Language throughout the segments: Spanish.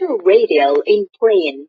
to radio in Plain.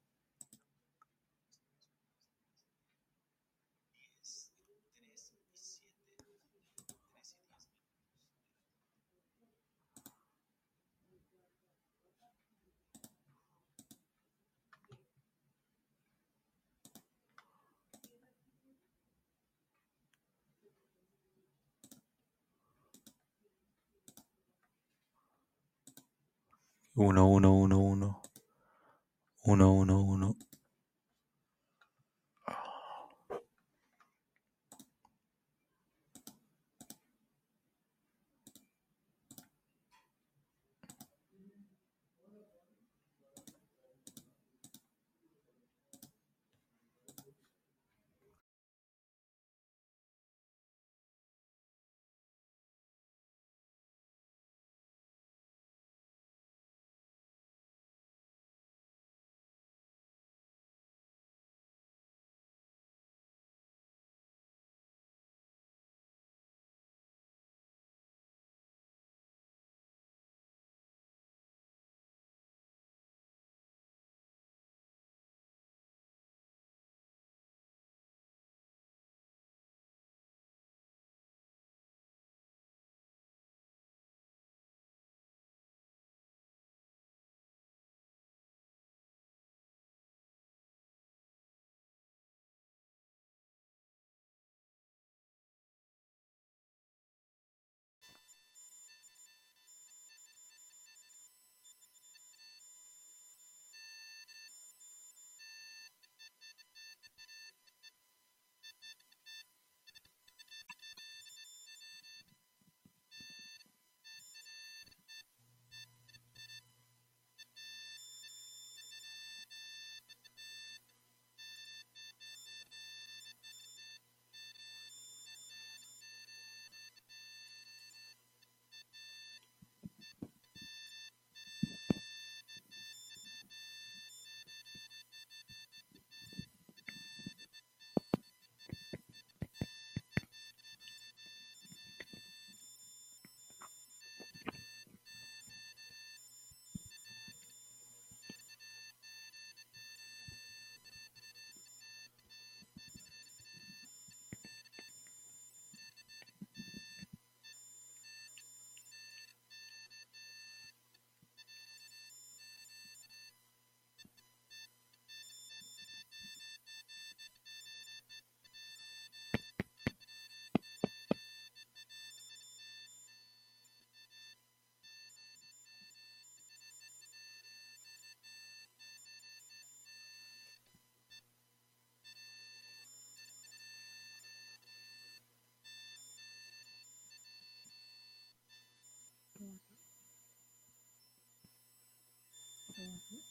Uno, uno, uno, uno. Uno, uno, uno. Mm-hmm.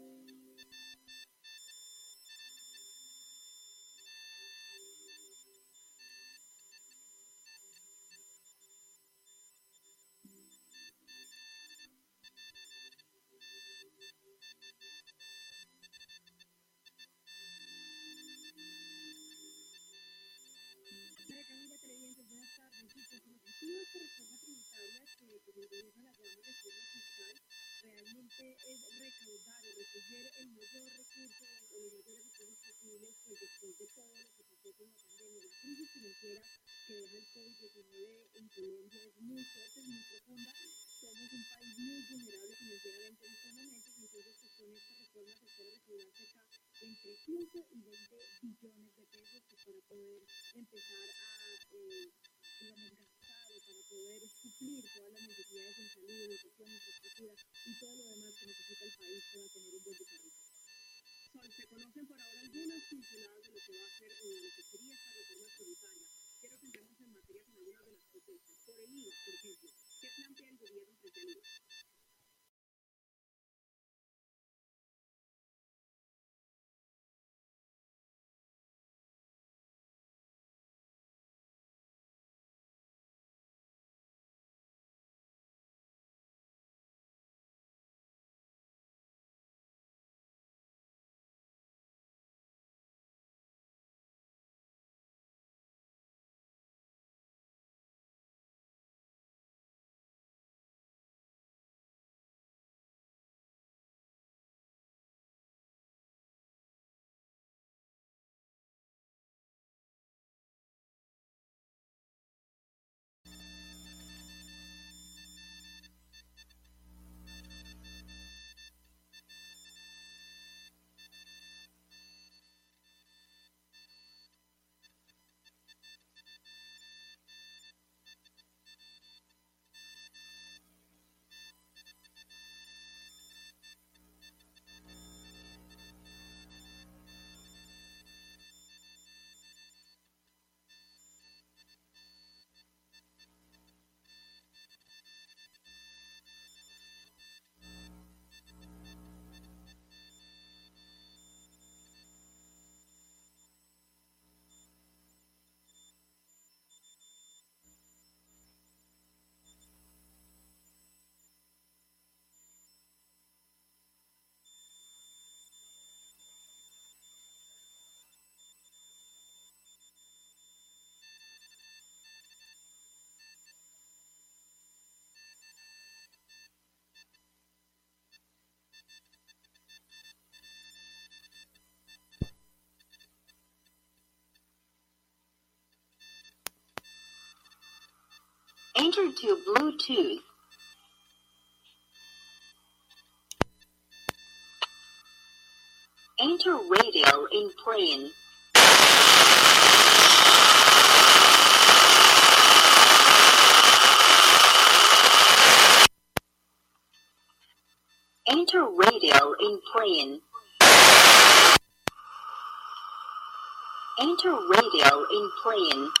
importante es recaudar o recoger el mayor recurso o los mayores recursos posibles pues después de todo lo que pasó con la pandemia, la crisis financiera que deja el COVID-19 conocen por ahora algunas pinceladas de lo que va a ser eh, Enter to Bluetooth. Enter radio in plane. Enter radio in plane. Enter radio in plane.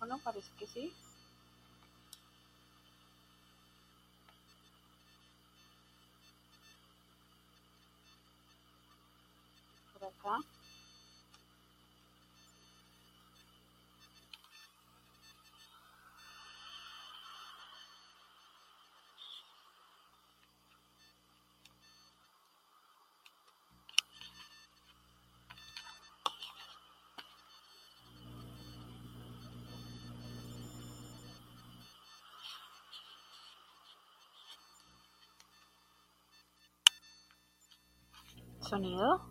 Micrófono? Parece que sí. Por acá. Sonido.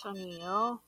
추천이에요.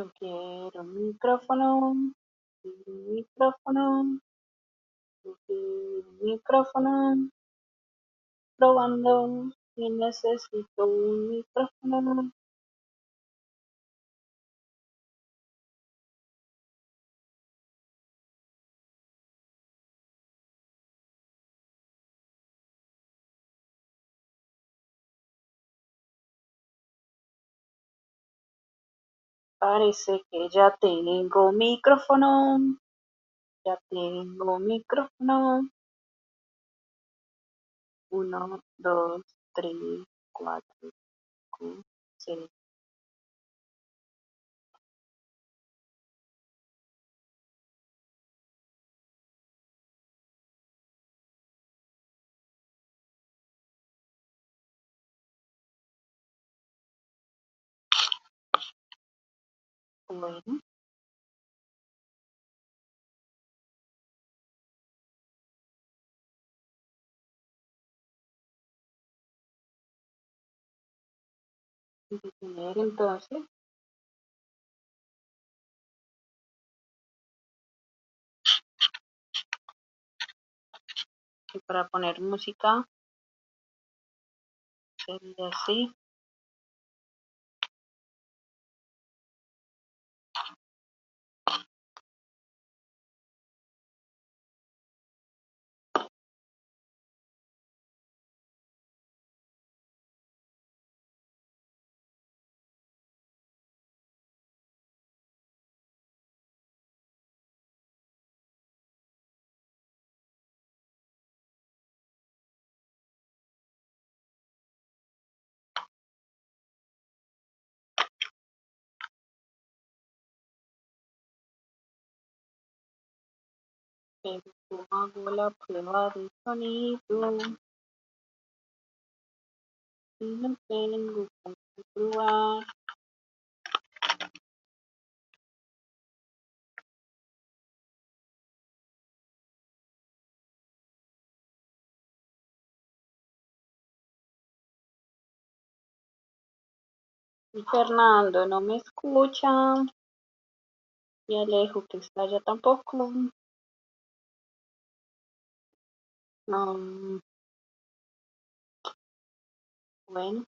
Yo quiero un micrófono. Un micrófono. Un micrófono. Probando. Y necesito un micrófono. Parece que ya tengo micrófono. Ya tengo micrófono. Uno, dos, tres, cuatro, cinco, seis. Bueno, detener entonces. Y para poner música sería así. Pero hago la prueba de sonido y no tengo probar. Y Fernando no me escucha. Y Alejo que está allá tampoco. No. Bueno,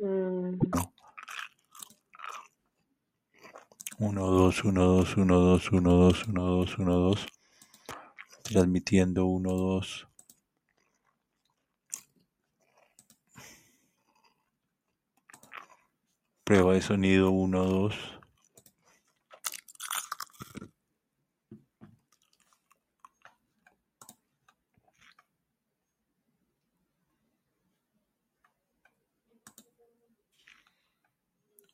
Mm. Uno, dos, uno, dos, uno, dos, uno, dos, uno, dos, uno, dos. Transmitiendo uno, dos. Prueba de sonido uno, dos.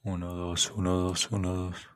1, 2, 1, 2, 1, 2.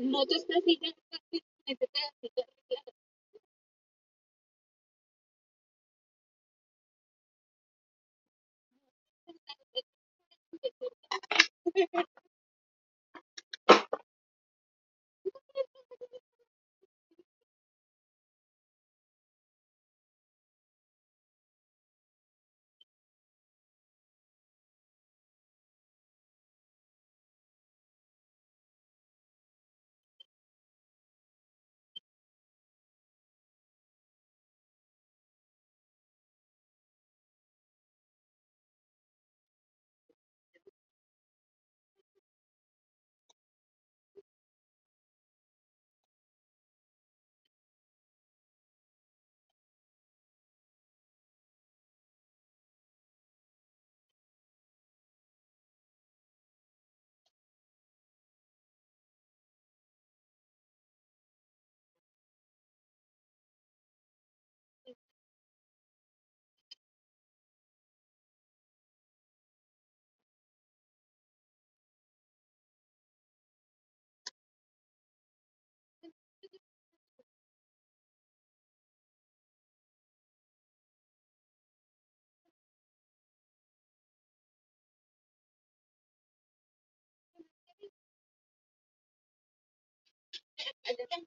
no te estás diciendo que Kiswahili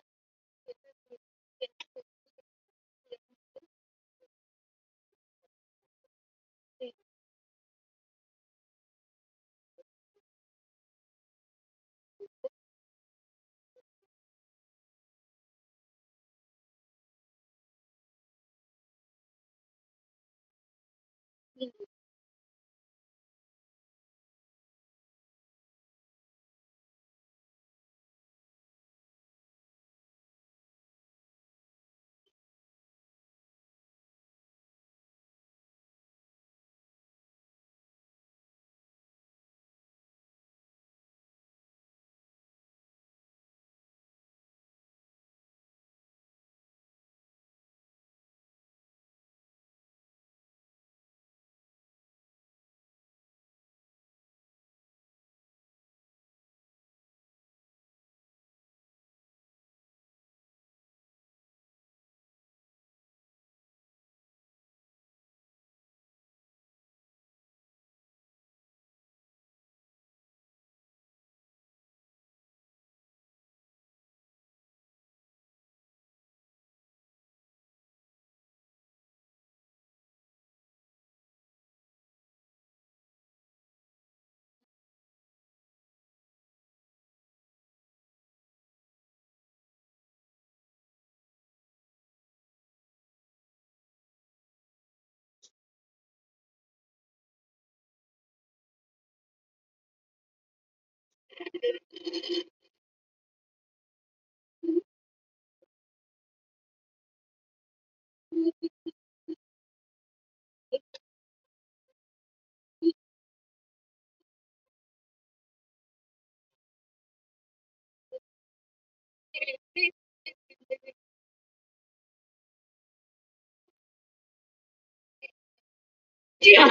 Yeah.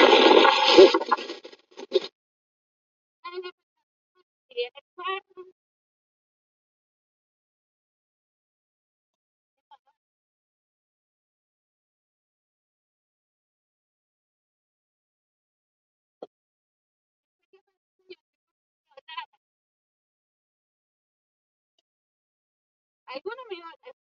Dos, uno, dos.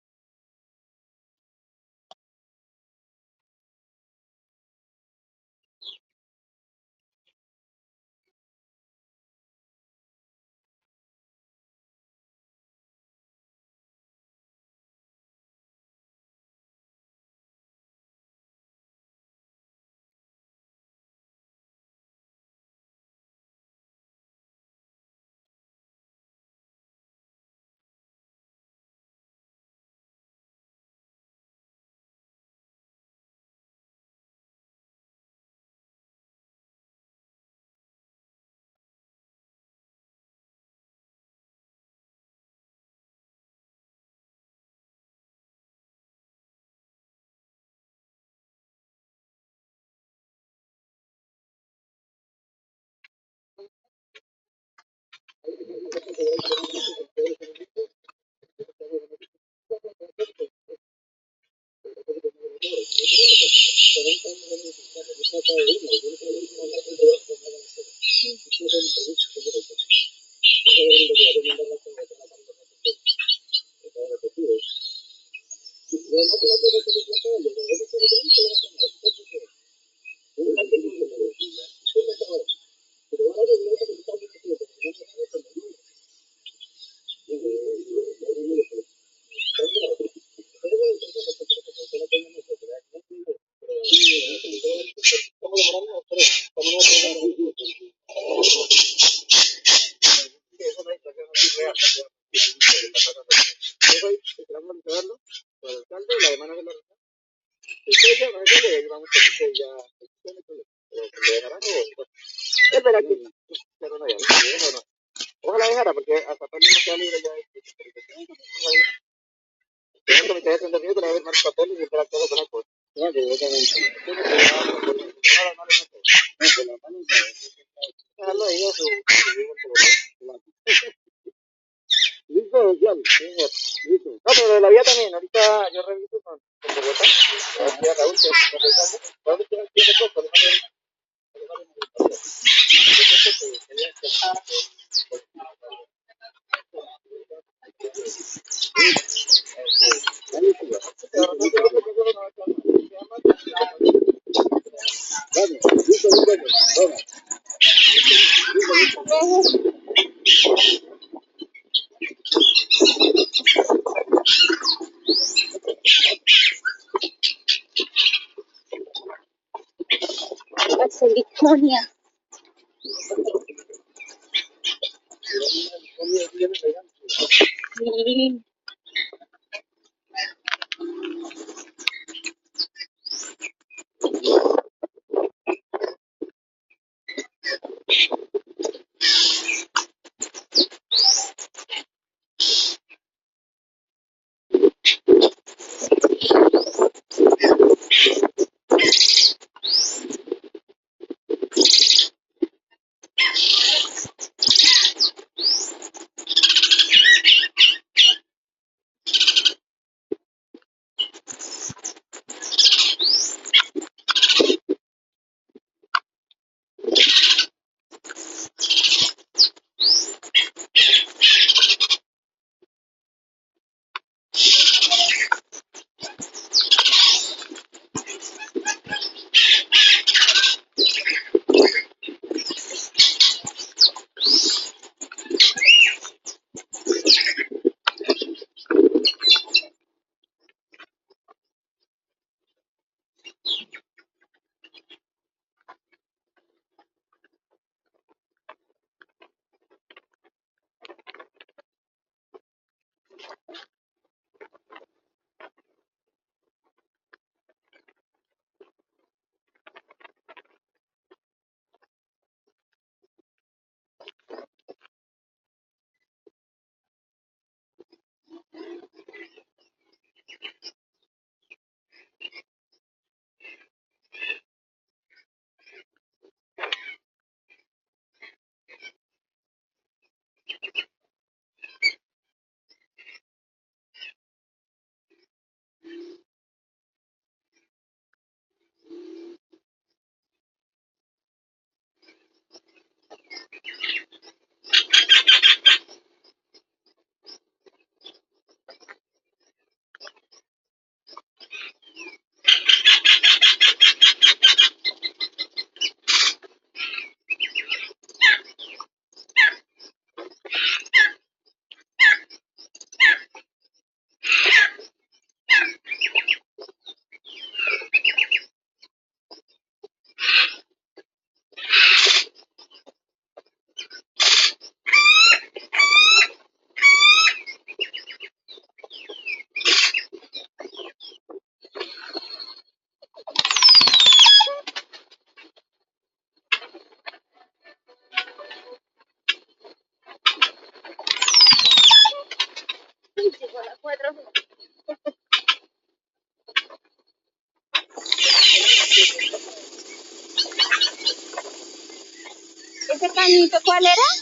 Gracias. cuál era?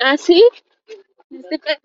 Ah, sí. Este.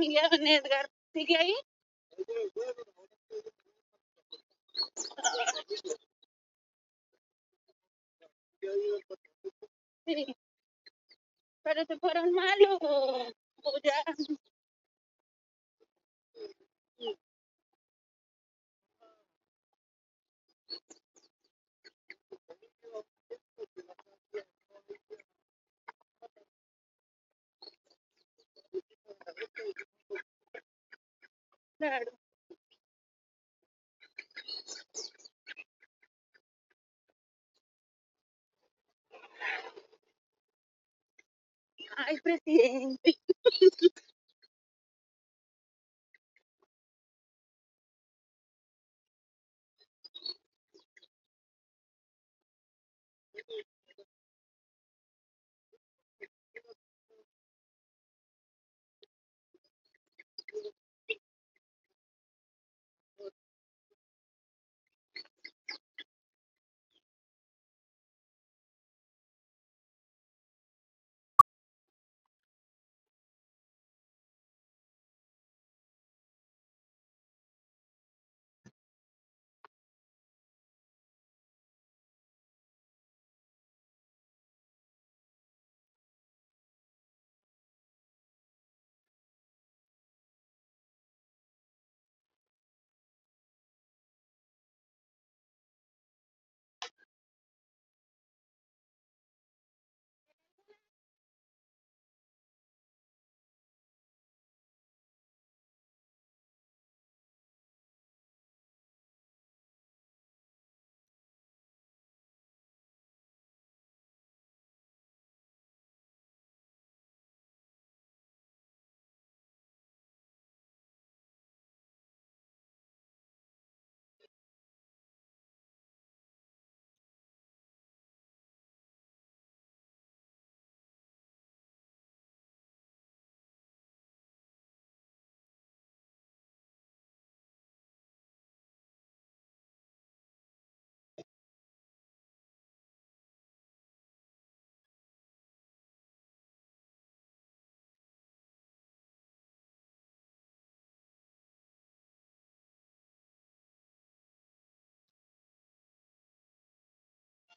familia Don Edgar. ¿Sigue ahí? Sí. Pero se fueron malos o, o ya Claro. Ay, presidente.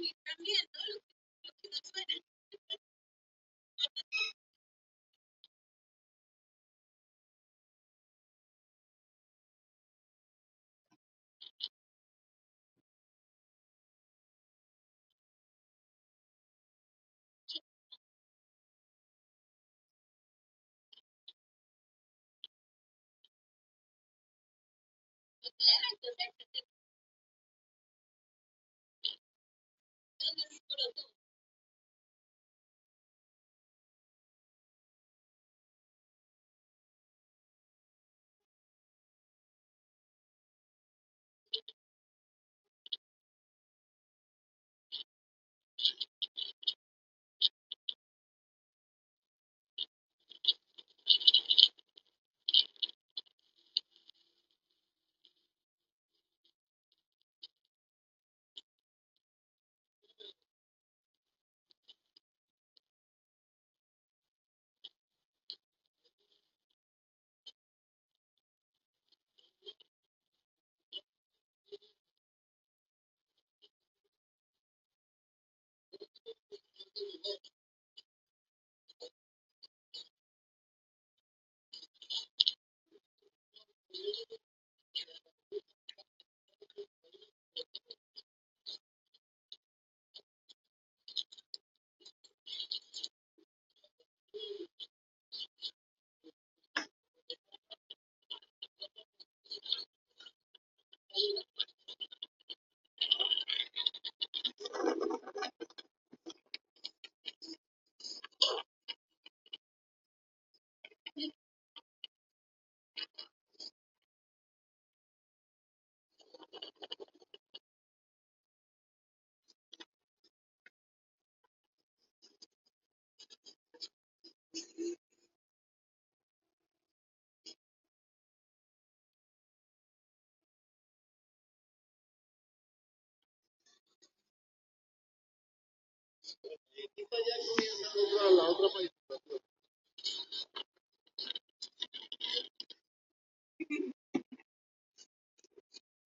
vivir cambiando nos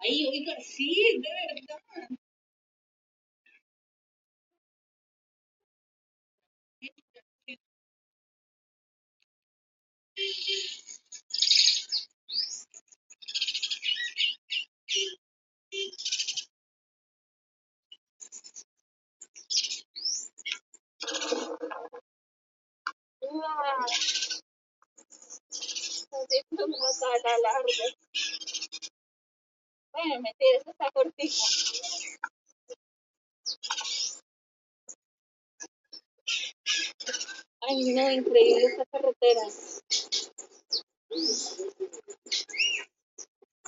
Ay, oiga, sí, de verdad. Wow. Así como Bueno, mentira, eso está cortito. Ay, no, increíble esta carretera.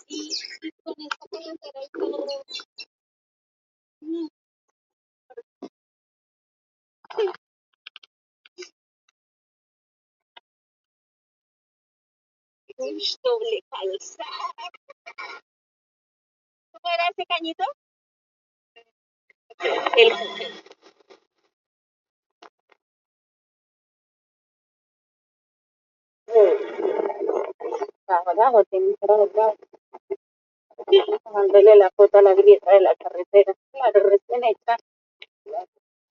Y, con esta carretera y todo. Uy, doble calzada. ¿Cómo era ese cañito? El Abajo tiene que estar Mándale la foto a la grieta de la carretera. Claro, recién hecha.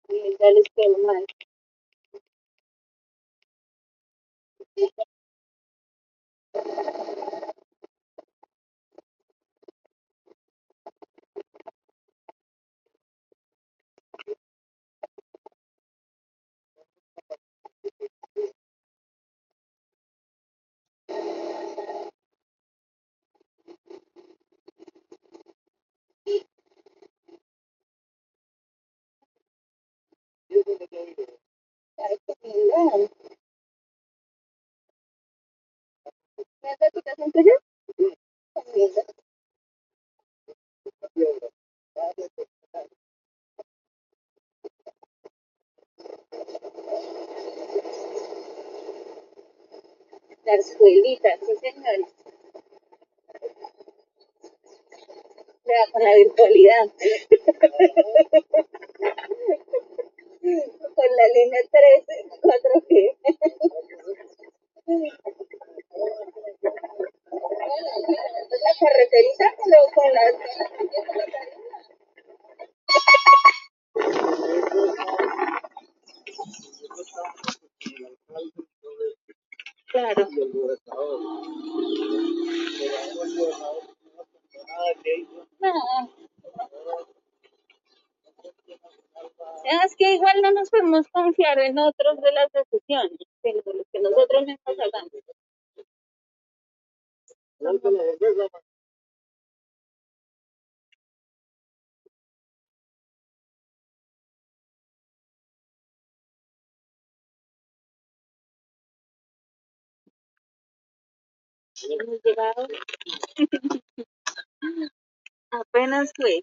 Y ya les quedó mal. Ay, qué Linda. Zarzuelita, sí señores. La virtualidad. con la línea 13, 4G. La carreterita pero con la claro. No. Es que igual no nos podemos confiar en otros de las decisiones de lo que nosotros mismos hagamos apenas fue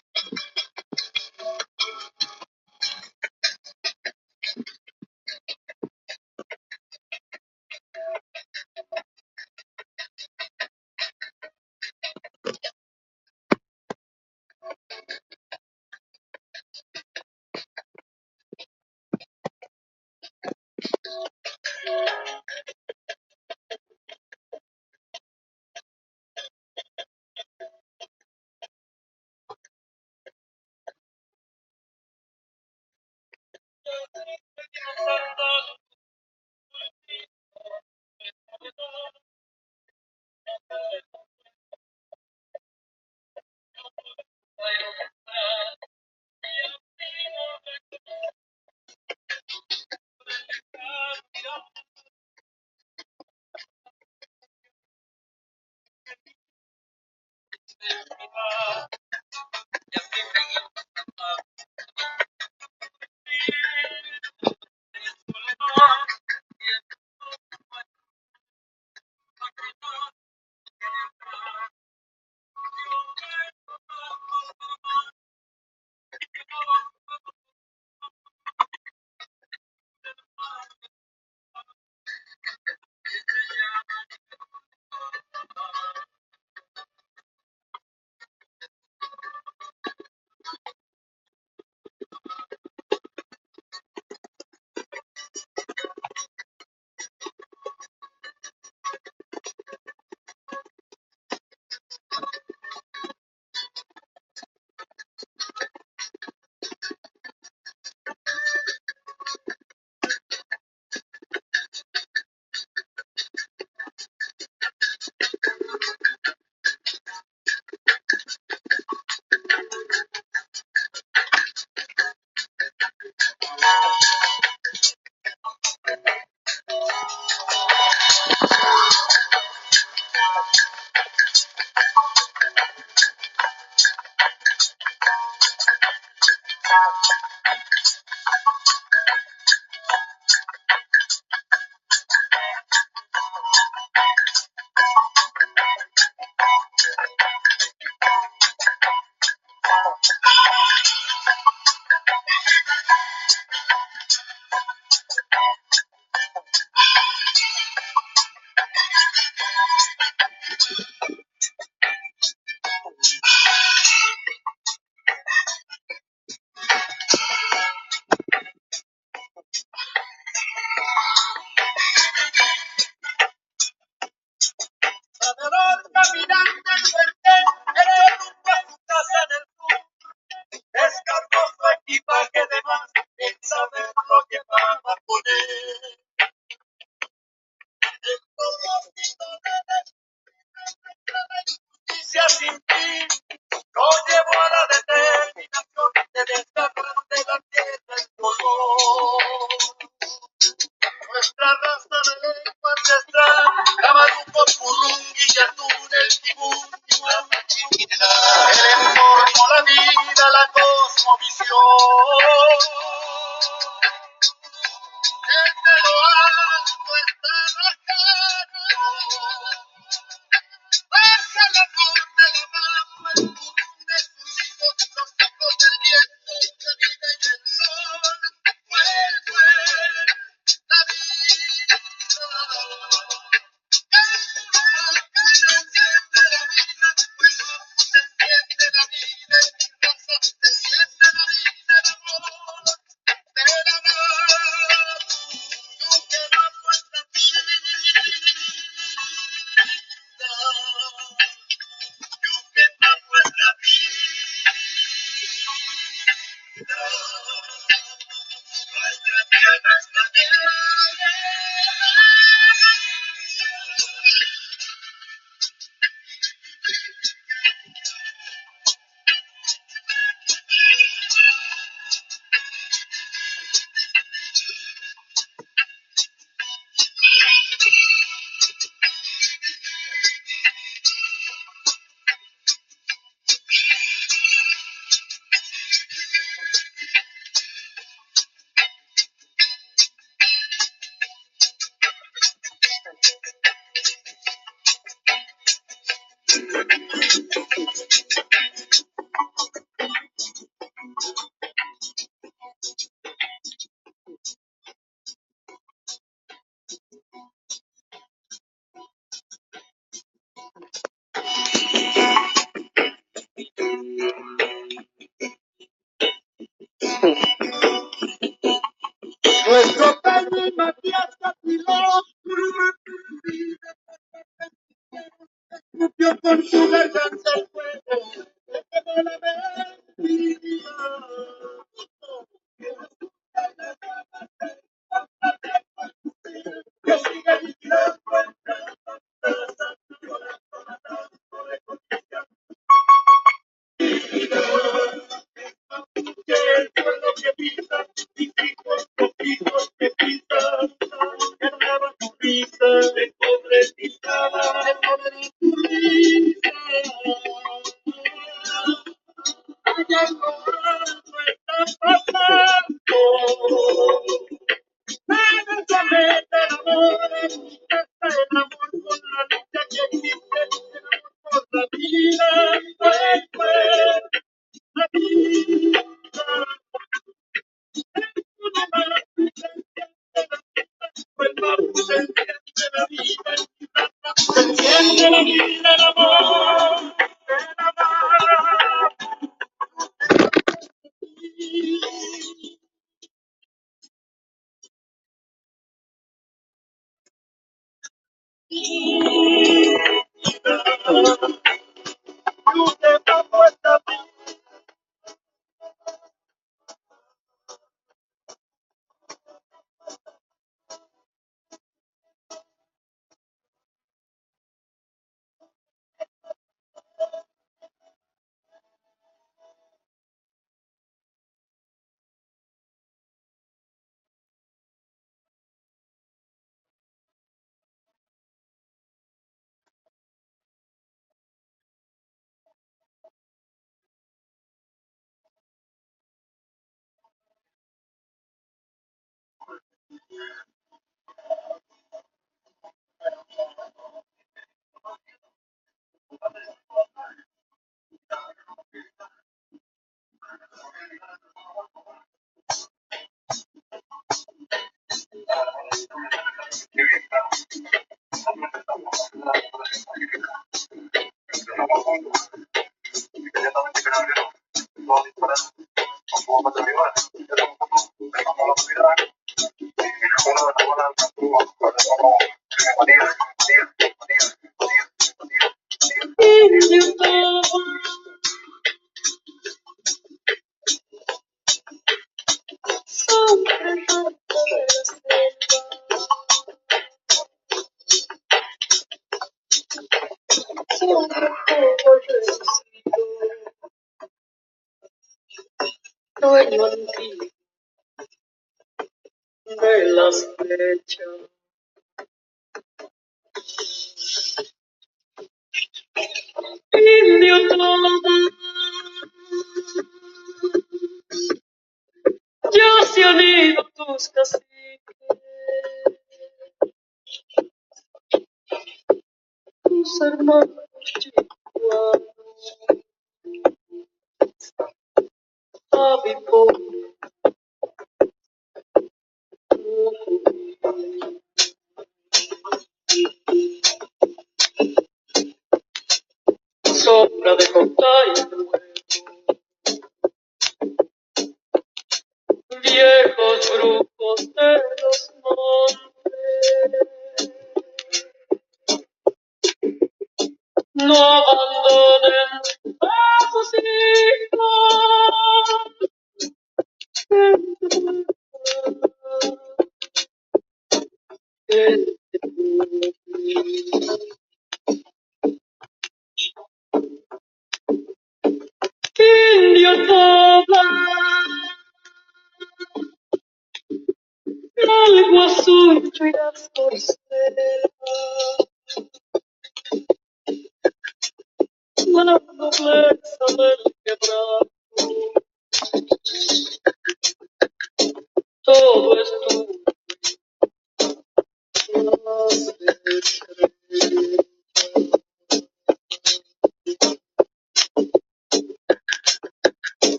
Nur Wandelen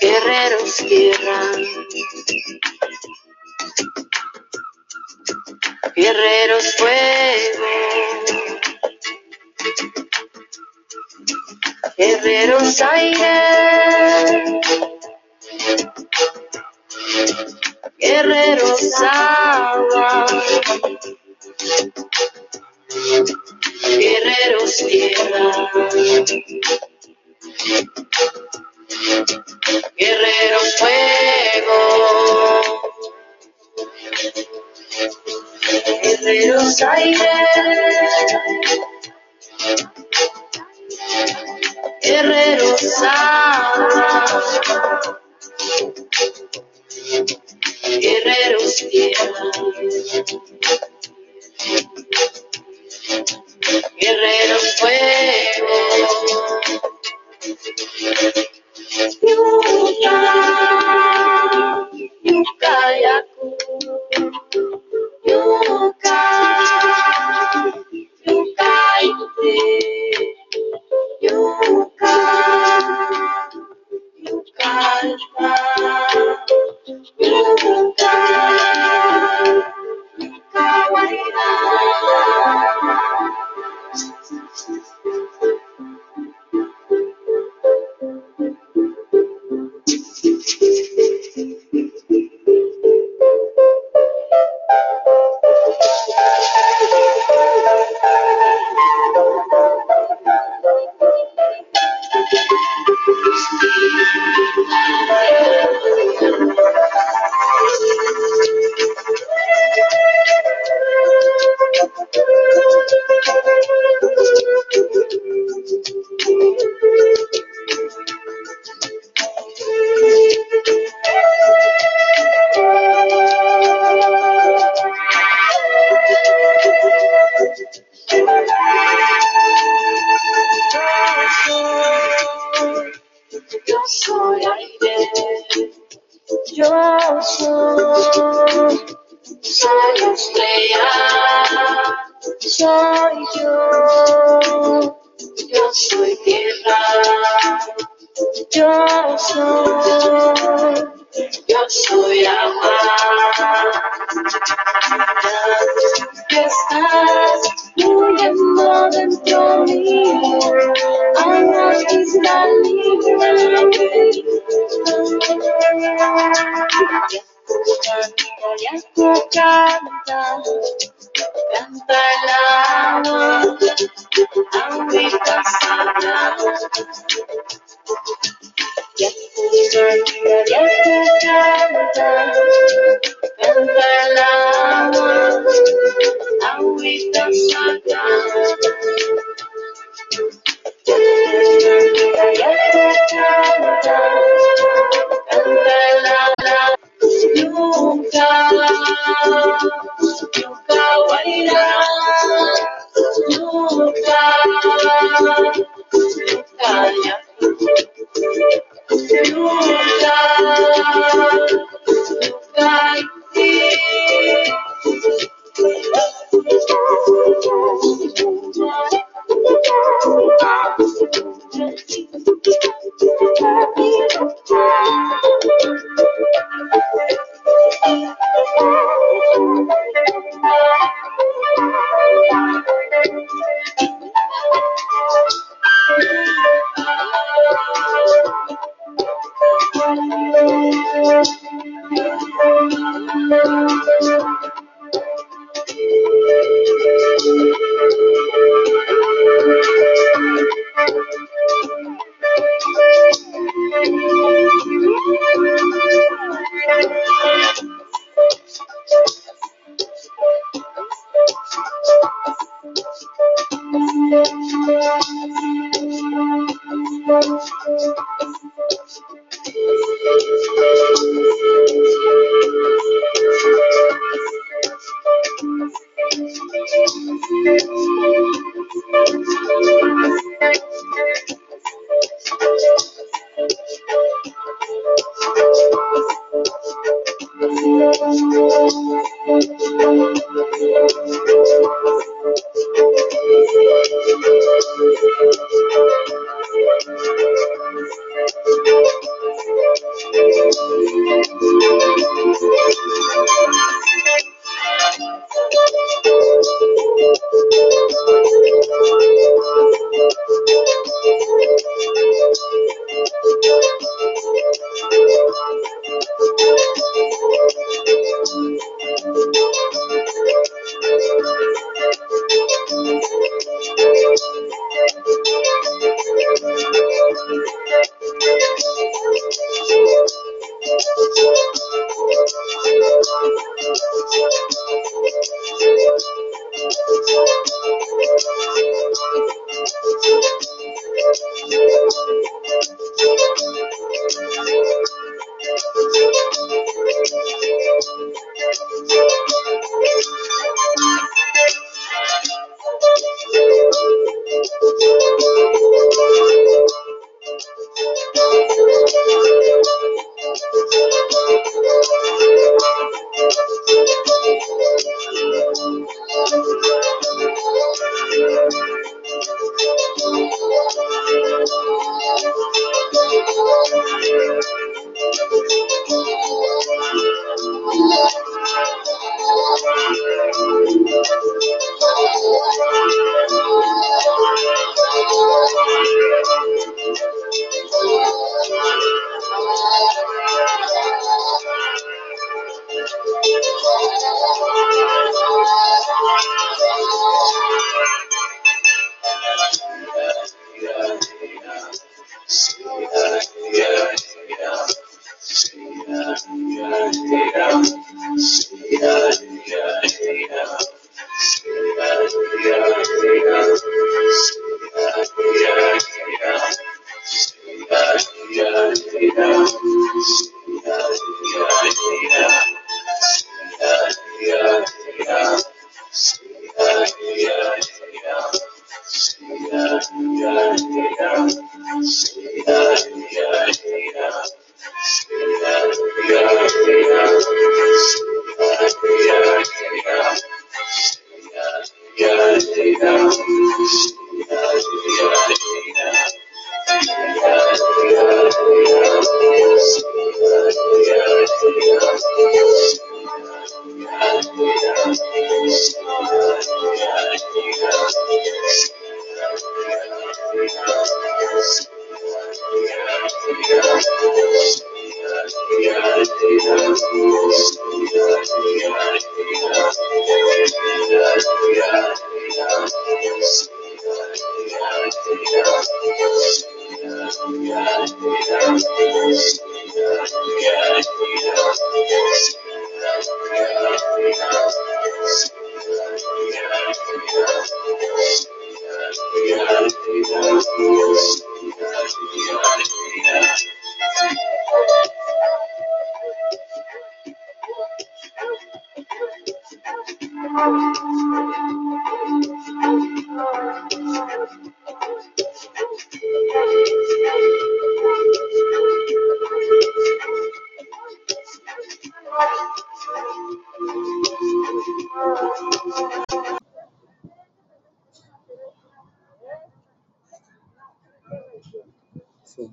Guerreros tierra, guerreros fuego, guerreros aire, guerreros agua. Guerrero fuego. Guerreros aire.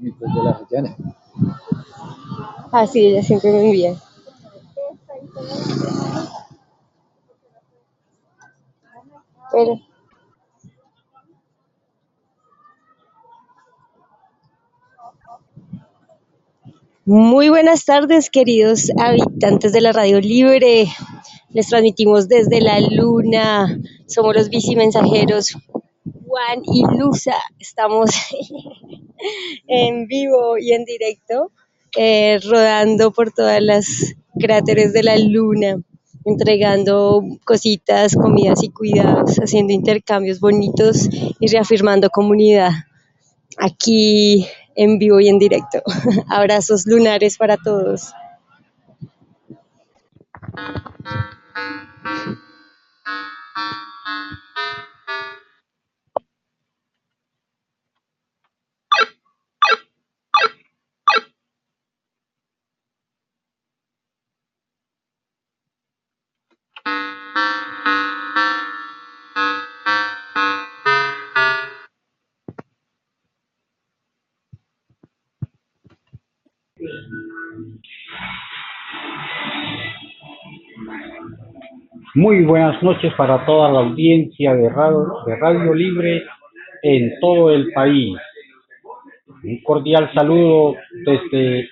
Esos mitos de las llanas. Así, ella siempre me envía. Pero, muy buenas tardes, queridos habitantes de la Radio Libre. Les transmitimos desde la luna. Somos los bicimensajeros Juan y Luza. Estamos en vivo y en directo, eh, rodando por todas las cráteres de la luna, entregando cositas, comidas y cuidados, haciendo intercambios bonitos y reafirmando comunidad aquí en vivo y en directo. Abrazos lunares para todos. Muy buenas noches para toda la audiencia de Radio, de Radio Libre en todo el país. Un cordial saludo desde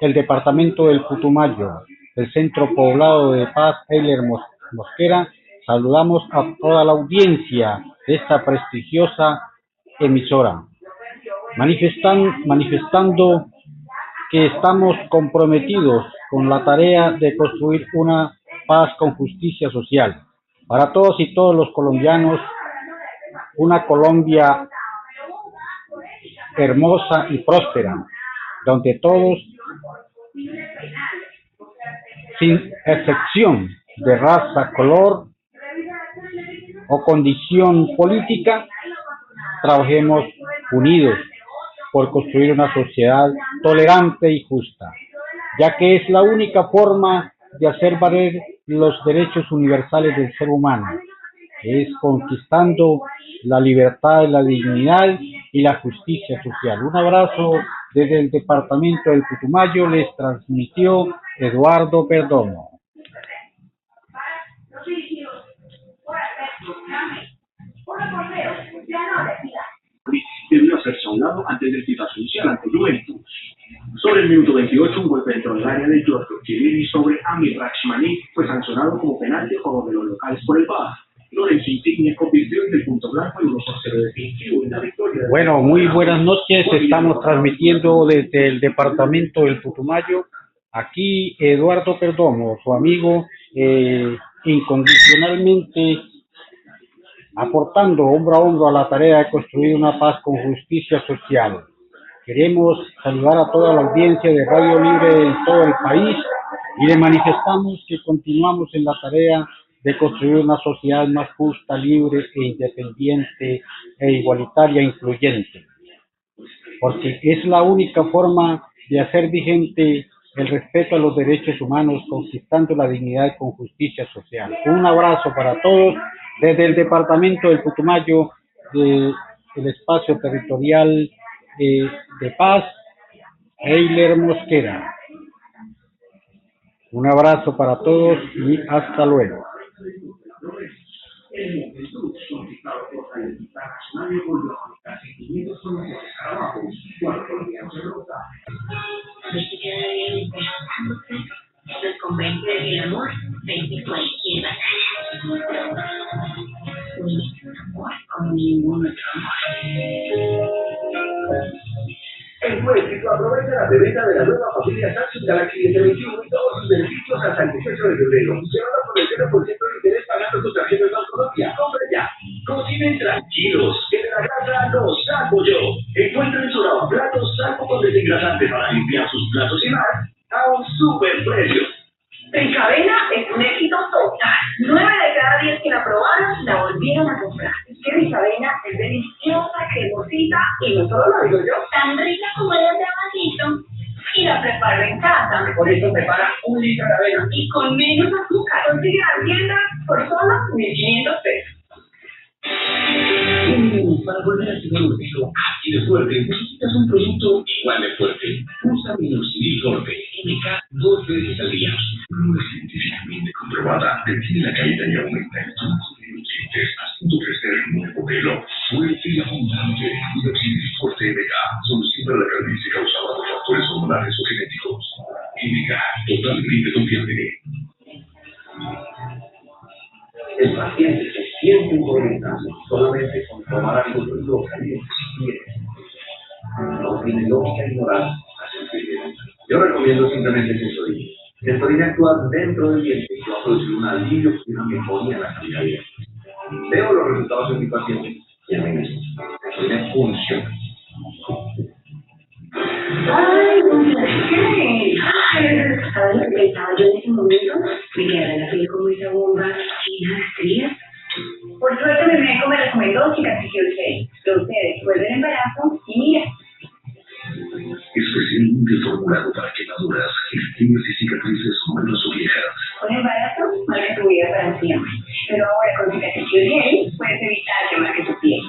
el departamento del Putumayo, el centro poblado de Paz, Eiler Mos- Mosquera. Saludamos a toda la audiencia de esta prestigiosa emisora, manifestan, manifestando que estamos comprometidos con la tarea de construir una paz con justicia social. Para todos y todos los colombianos, una Colombia hermosa y próspera, donde todos, sin excepción de raza, color o condición política, trabajemos unidos por construir una sociedad tolerante y justa, ya que es la única forma de hacer valer los derechos universales del ser humano, es conquistando la libertad, la dignidad y la justicia social. Un abrazo desde el departamento del Putumayo les transmitió Eduardo Perdomo. ser saudado antes Juventus. Sobre el minuto 28, un golpe dentro del área de Giorgio Chiellini sobre Amir Rachmani fue sancionado como penalti a favor de los locales por el VAR. Lorenzo Insigne convirtió en el punto blanco y 1 por 0 definitivo en la victoria. Bueno, muy buenas noches. Estamos transmitiendo desde el departamento del Putumayo. Aquí Eduardo Perdomo, su amigo, eh, incondicionalmente aportando hombro a hombro a la tarea de construir una paz con justicia social. Queremos saludar a toda la audiencia de Radio Libre en todo el país y le manifestamos que continuamos en la tarea de construir una sociedad más justa, libre e independiente e igualitaria incluyente. Porque es la única forma de hacer vigente el respeto a los derechos humanos, conquistando la dignidad con justicia social. Un abrazo para todos desde el departamento del Putumayo, del espacio territorial de paz, Eiler Mosquera. Un abrazo para todos y hasta luego. En México aprovecha la preventa de la nueva familia Samsung Galaxy S21 y todos sus beneficios hasta el 18 de febrero. Lleva por el 0% de interés pagando tu tarjeta de Banco Colombia. ¡Compra ya! Cocinen tranquilos, de la casa los saco yo. Encuentren su lavaplatos saco con desengrasante para limpiar sus platos y más a un super precio. En cadena es un éxito total. Nueve de cada diez que la probaron la volvieron a comprar. Cadena es deliciosa, cremosita y no solo lo digo yo, tan rica como el de. Y la preparo en casa. Por eso prepara un litro de avena. Y con menos azúcar. Consigue la tienda por solo 1.500 pesos. Mm, Para volver a tener un pelo así de fuerte, necesitas un producto igual de fuerte. Usa minoxidil Forte, MK, dos veces al día. No es científicamente comprobada, detiene la caída y aumenta el flujo de el nuevo pelo fuerte y abundante. Minoxidil Forte MK, solución para la calvicie causada por factores hormonales o genéticos. MK, totalmente confiable. El paciente se siente inconveniente solamente con tomar algo duro caliente si quiere. No tiene lógica ignorar la sensibilidad. Yo recomiendo simplemente Sensodyne. Sensodyne actúa dentro del diente y va a producir un alivio y una mejoría en la calidad de vida. Veo los resultados en mi paciente y en mí mismo. Sensodyne funciona. Ay, ¿qué? Ay, ¿sabes lo que pensaba yo en ese momento? Me quedaba la piel como esa bomba llena de estrías. Por suerte mi médico me recomendó cicatricio 6. Lo usé después del embarazo y mira. Especialmente formulado para quemaduras, estrellas y cicatrices nuevas o viejas. Un embarazo marca tu vida para siempre. Pero ahora con cicatricio 6 puedes evitar que marque tu piel.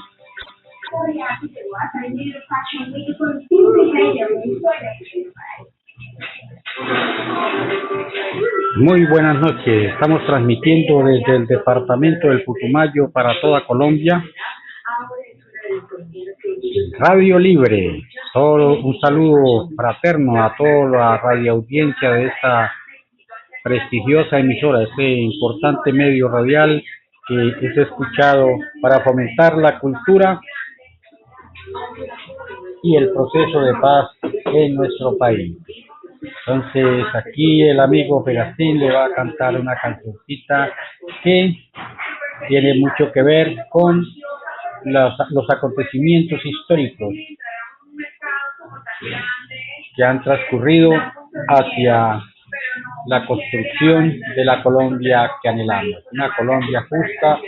Muy buenas noches. Estamos transmitiendo desde el departamento del Putumayo para toda Colombia. Radio Libre. Todo, un saludo fraterno a toda la radioaudiencia de esta prestigiosa emisora, este importante medio radial que es escuchado para fomentar la cultura y el proceso de paz en nuestro país. Entonces aquí el amigo Pegastín le va a cantar una cancioncita que tiene mucho que ver con los, los acontecimientos históricos que han transcurrido hacia la construcción de la Colombia que anhelamos, una Colombia justa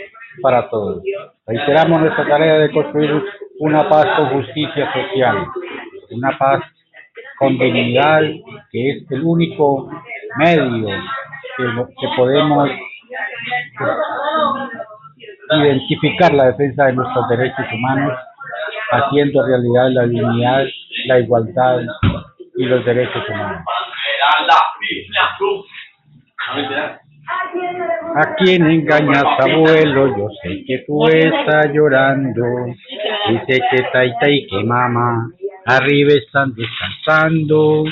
para todos. Reiteramos nuestra tarea de construir una paz con justicia social, una paz con dignidad, que es el único medio que, que podemos identificar la defensa de nuestros derechos humanos, haciendo realidad la dignidad la igualdad y los derechos humanos. ¿A quién engañas, abuelo? Yo sé que tú estás llorando. Dice que taita y que mamá arriba están descansando.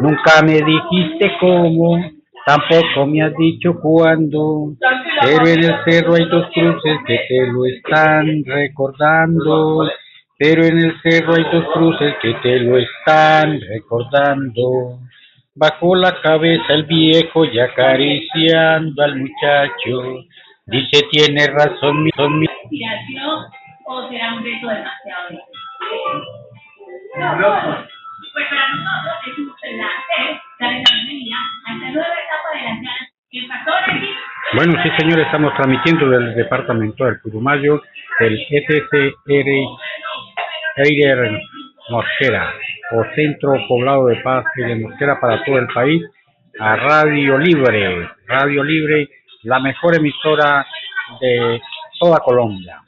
Nunca me dijiste cómo, tampoco me has dicho cuándo. Pero en el cerro hay dos cruces que te lo están recordando. Pero en el cerro hay dos cruces que te lo están recordando. Bajó la cabeza el viejo y acariciando al muchacho. Dice, tiene razón, mi, son mi... inspiración o será un reto demasiado? Pues para nosotros es un placer darles la bienvenida a esta nueva etapa de las ganas que pasó aquí. Bueno, sí, señor, estamos transmitiendo desde el departamento del Putumayo, del FCR Eider Mosquera, o Centro Poblado de Paz de Mosquera para todo el país, a Radio Libre, Radio Libre, la mejor emisora de toda Colombia.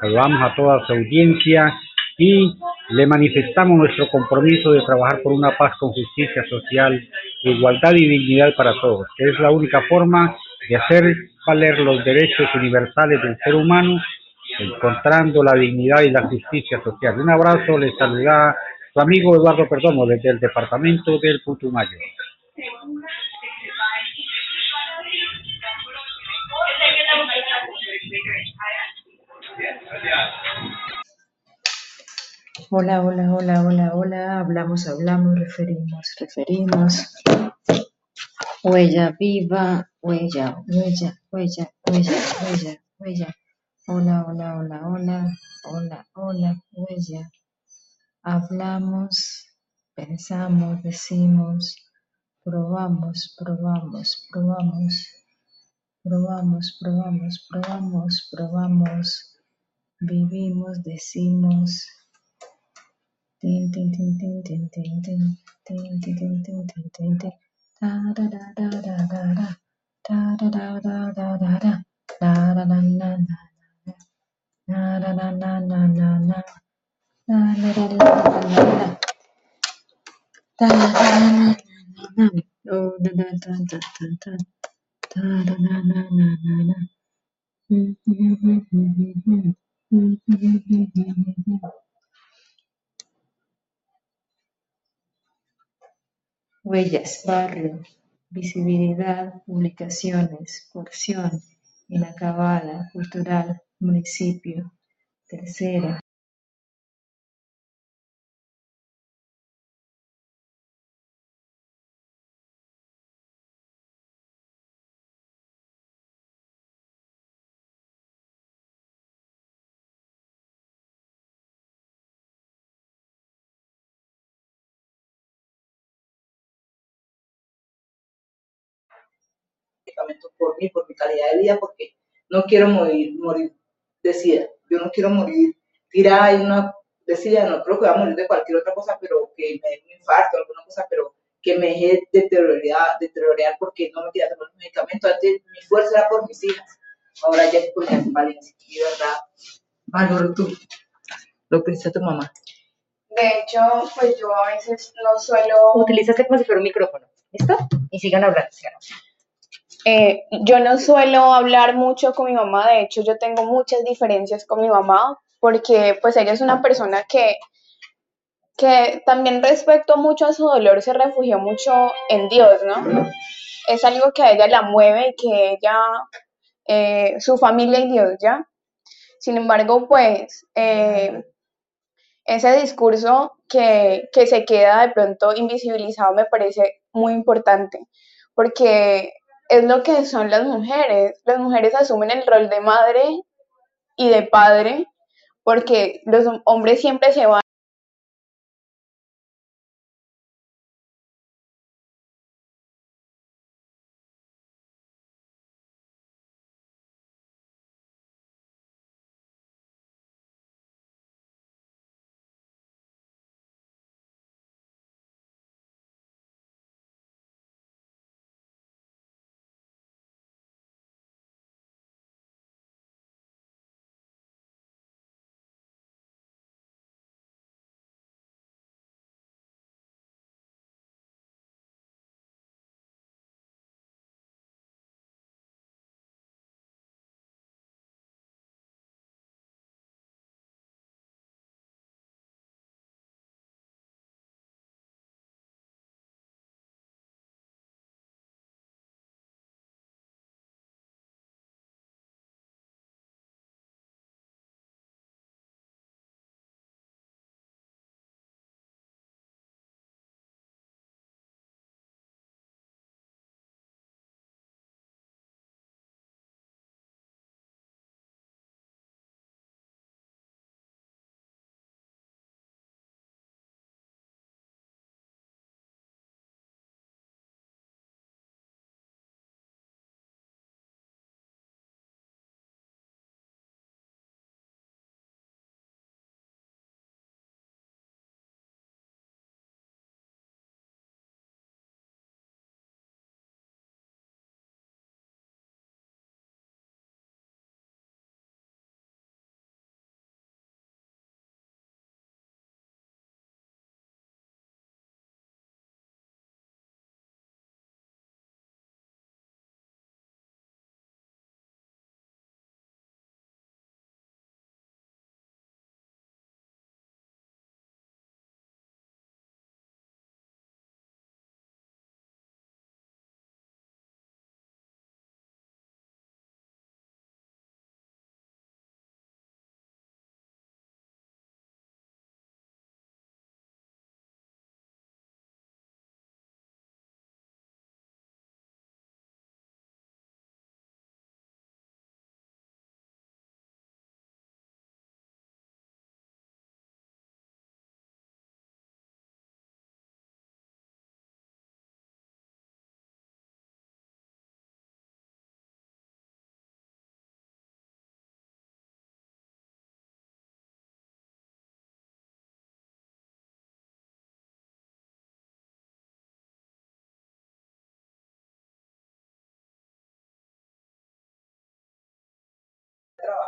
Saludamos a toda su audiencia y le manifestamos nuestro compromiso de trabajar por una paz con justicia social, igualdad y dignidad para todos, que es la única forma de hacer valer los derechos universales del ser humano, encontrando la dignidad y la justicia social. Un abrazo, les saluda su amigo Eduardo Perdomo desde el departamento del Putumayo. Hola, hola, hola, hola, hola. Hablamos, hablamos, referimos, referimos. Huella viva, huella, huella, huella, huella, huella, huella. Hola, hola, hola, hola, hola, hola, huella. Hablamos, pensamos, decimos, probamos, probamos, probamos, probamos, probamos, probamos, probamos, vivimos, decimos. Tin, tin, tin, tin, tin, tin, tin, tin, tin, tin, tin, tin, tin, da, da, da, da, da, da. Da, da, da, da, da, da. Da, da, da, na, na, na. Oh. Mm, mm, mm, mm, mm, mm. Mm, mm, mm, mm, mm, mm. Huellas, barrio, visibilidad, publicaciones, porción, inacabada, cultural, municipio, tercera. por mí, por mi calidad de vida, porque no quiero morir, morir de SIDA. Yo no quiero morir tirada en una de SIDA, no creo que voy a morir de cualquier otra cosa, pero que me dé un infarto, alguna cosa, pero que me deje deteriorar, deteriorar porque no me quería tomar los medicamentos. Antes mi fuerza era por mis hijas, ahora ya es por mi Valencia. Y de verdad, valoro tú lo que dice tu mamá. De hecho, pues yo a veces no suelo... Utilízate como si fuera un micrófono. ¿Listo? Y sigan hablando. sigan hablando. Eh, yo no suelo hablar mucho con mi mamá, de hecho yo tengo muchas diferencias con mi mamá porque pues ella es una persona que, que también respecto mucho a su dolor se refugió mucho en Dios, ¿no? Es algo que a ella la mueve y que ella, eh, su familia y Dios, ¿ya? Sin embargo, pues eh, ese discurso que, que se queda de pronto invisibilizado me parece muy importante porque es lo que son las mujeres. Las mujeres asumen el rol de madre y de padre porque los hombres siempre se van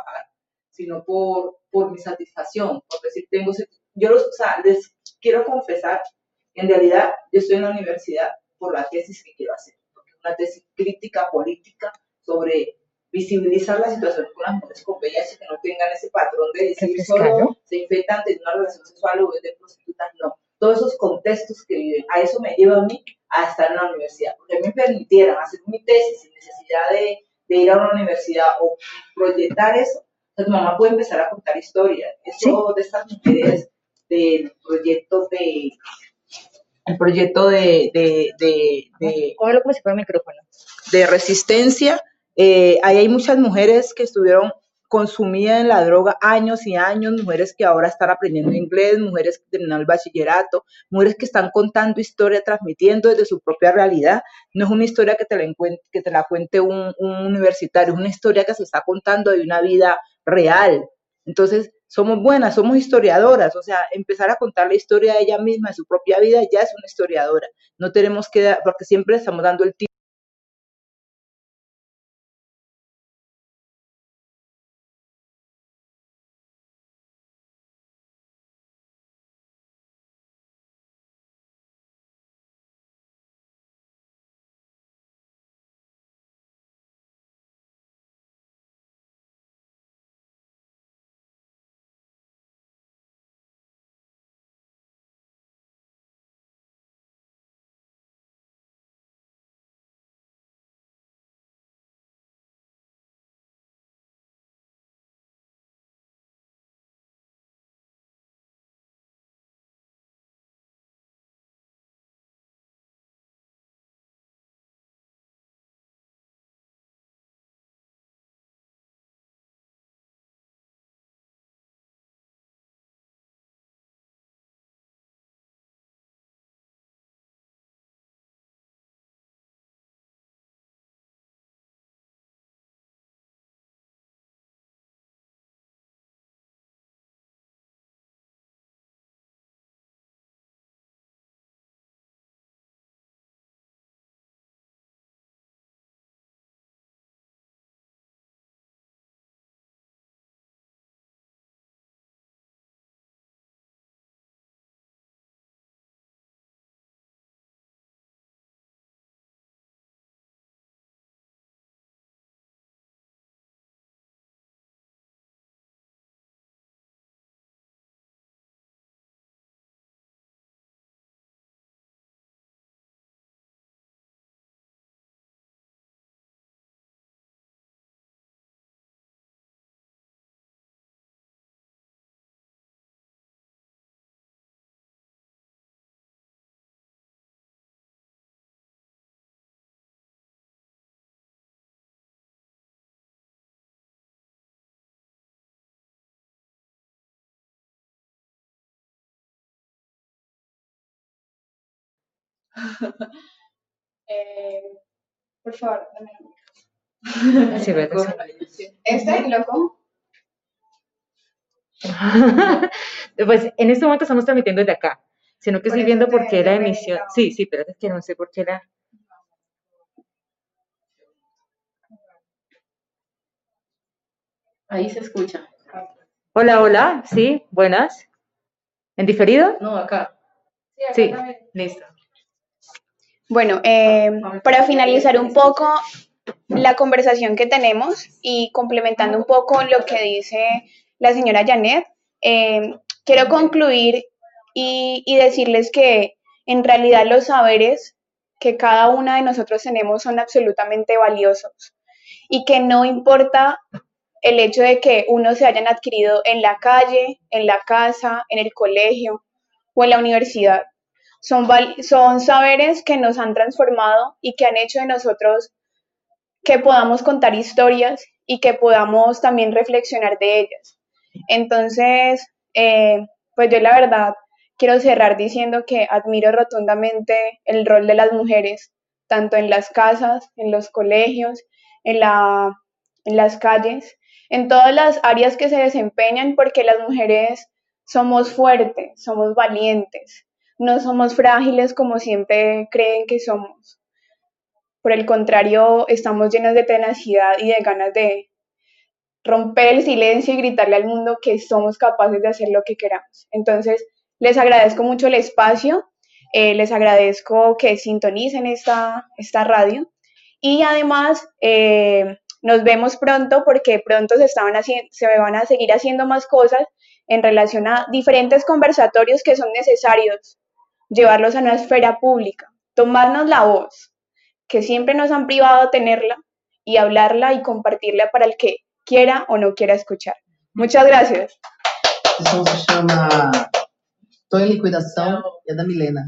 trabajar, sino por, por mi satisfacción, por decir, tengo, yo los, o sea, les quiero confesar, en realidad yo estoy en la universidad por la tesis que quiero hacer, porque es una tesis crítica política sobre visibilizar la situación con las mujeres con VIH que no tengan ese patrón de decir solo se infectan de una relación sexual o de prostitutas, no. Todos esos contextos que viven, a eso me lleva a mí a estar en la universidad, porque me permitieran hacer mi tesis sin necesidad de, de ir a una universidad o proyectar eso, entonces mi mamá puede empezar a contar historias. Eso de estas mujeres del proyecto de el proyecto de, de, de, de, como si fuera un micrófono. de resistencia, eh, ahí hay muchas mujeres que estuvieron consumidas en la droga años y años, mujeres que ahora están aprendiendo inglés, mujeres que terminaron el bachillerato, mujeres que están contando historia, transmitiendo desde su propia realidad. No es una historia que te la, que te la cuente un, un universitario, es una historia que se está contando de una vida real. Entonces, somos buenas, somos historiadoras, o sea, empezar a contar la historia de ella misma, de su propia vida, ya es una historiadora. No tenemos que, porque siempre estamos dando el tiempo. Eh, por favor, dame micro. Sí. ¿Este, loco? pues en este momento estamos transmitiendo desde acá, sino que Por estoy viendo por qué la emisión. Sí, sí, pero es que no sé por qué la. Ahí se escucha. Hola, hola, sí, buenas. ¿En diferido? No, acá. Sí, listo. Bueno, eh, para finalizar un poco la conversación que tenemos y complementando un poco lo que dice la señora Janet, eh, quiero concluir y, y decirles que en realidad los saberes que cada una de nosotros tenemos son absolutamente valiosos y que no importa el hecho de que unos se hayan adquirido en la calle, en la casa, en el colegio o en la universidad. Son, son saberes que nos han transformado y que han hecho de nosotros que podamos contar historias y que podamos también reflexionar de ellas. Entonces, eh, pues yo la verdad quiero cerrar diciendo que admiro rotundamente el rol de las mujeres, tanto en las casas, en los colegios, en, la, en las calles, en todas las áreas que se desempeñan, porque las mujeres somos fuertes, somos valientes, no somos frágiles como siempre creen que somos. Por el contrario, estamos llenas de tenacidad y de ganas de romper el silencio y gritarle al mundo que somos capaces de hacer lo que queramos. Entonces, les agradezco mucho el espacio, eh, les agradezco que sintonicen esta, esta radio y además eh, nos vemos pronto porque pronto se, estaban se van a seguir haciendo más cosas en relación a diferentes conversatorios que son necesarios, llevarlos a una esfera pública, tomarnos la voz, que siempre nos han privado de tenerla y hablarla y compartirla para el que quiera o no quiera escuchar. Muchas gracias. Som se chama Tô em Liquidação e é da Milena.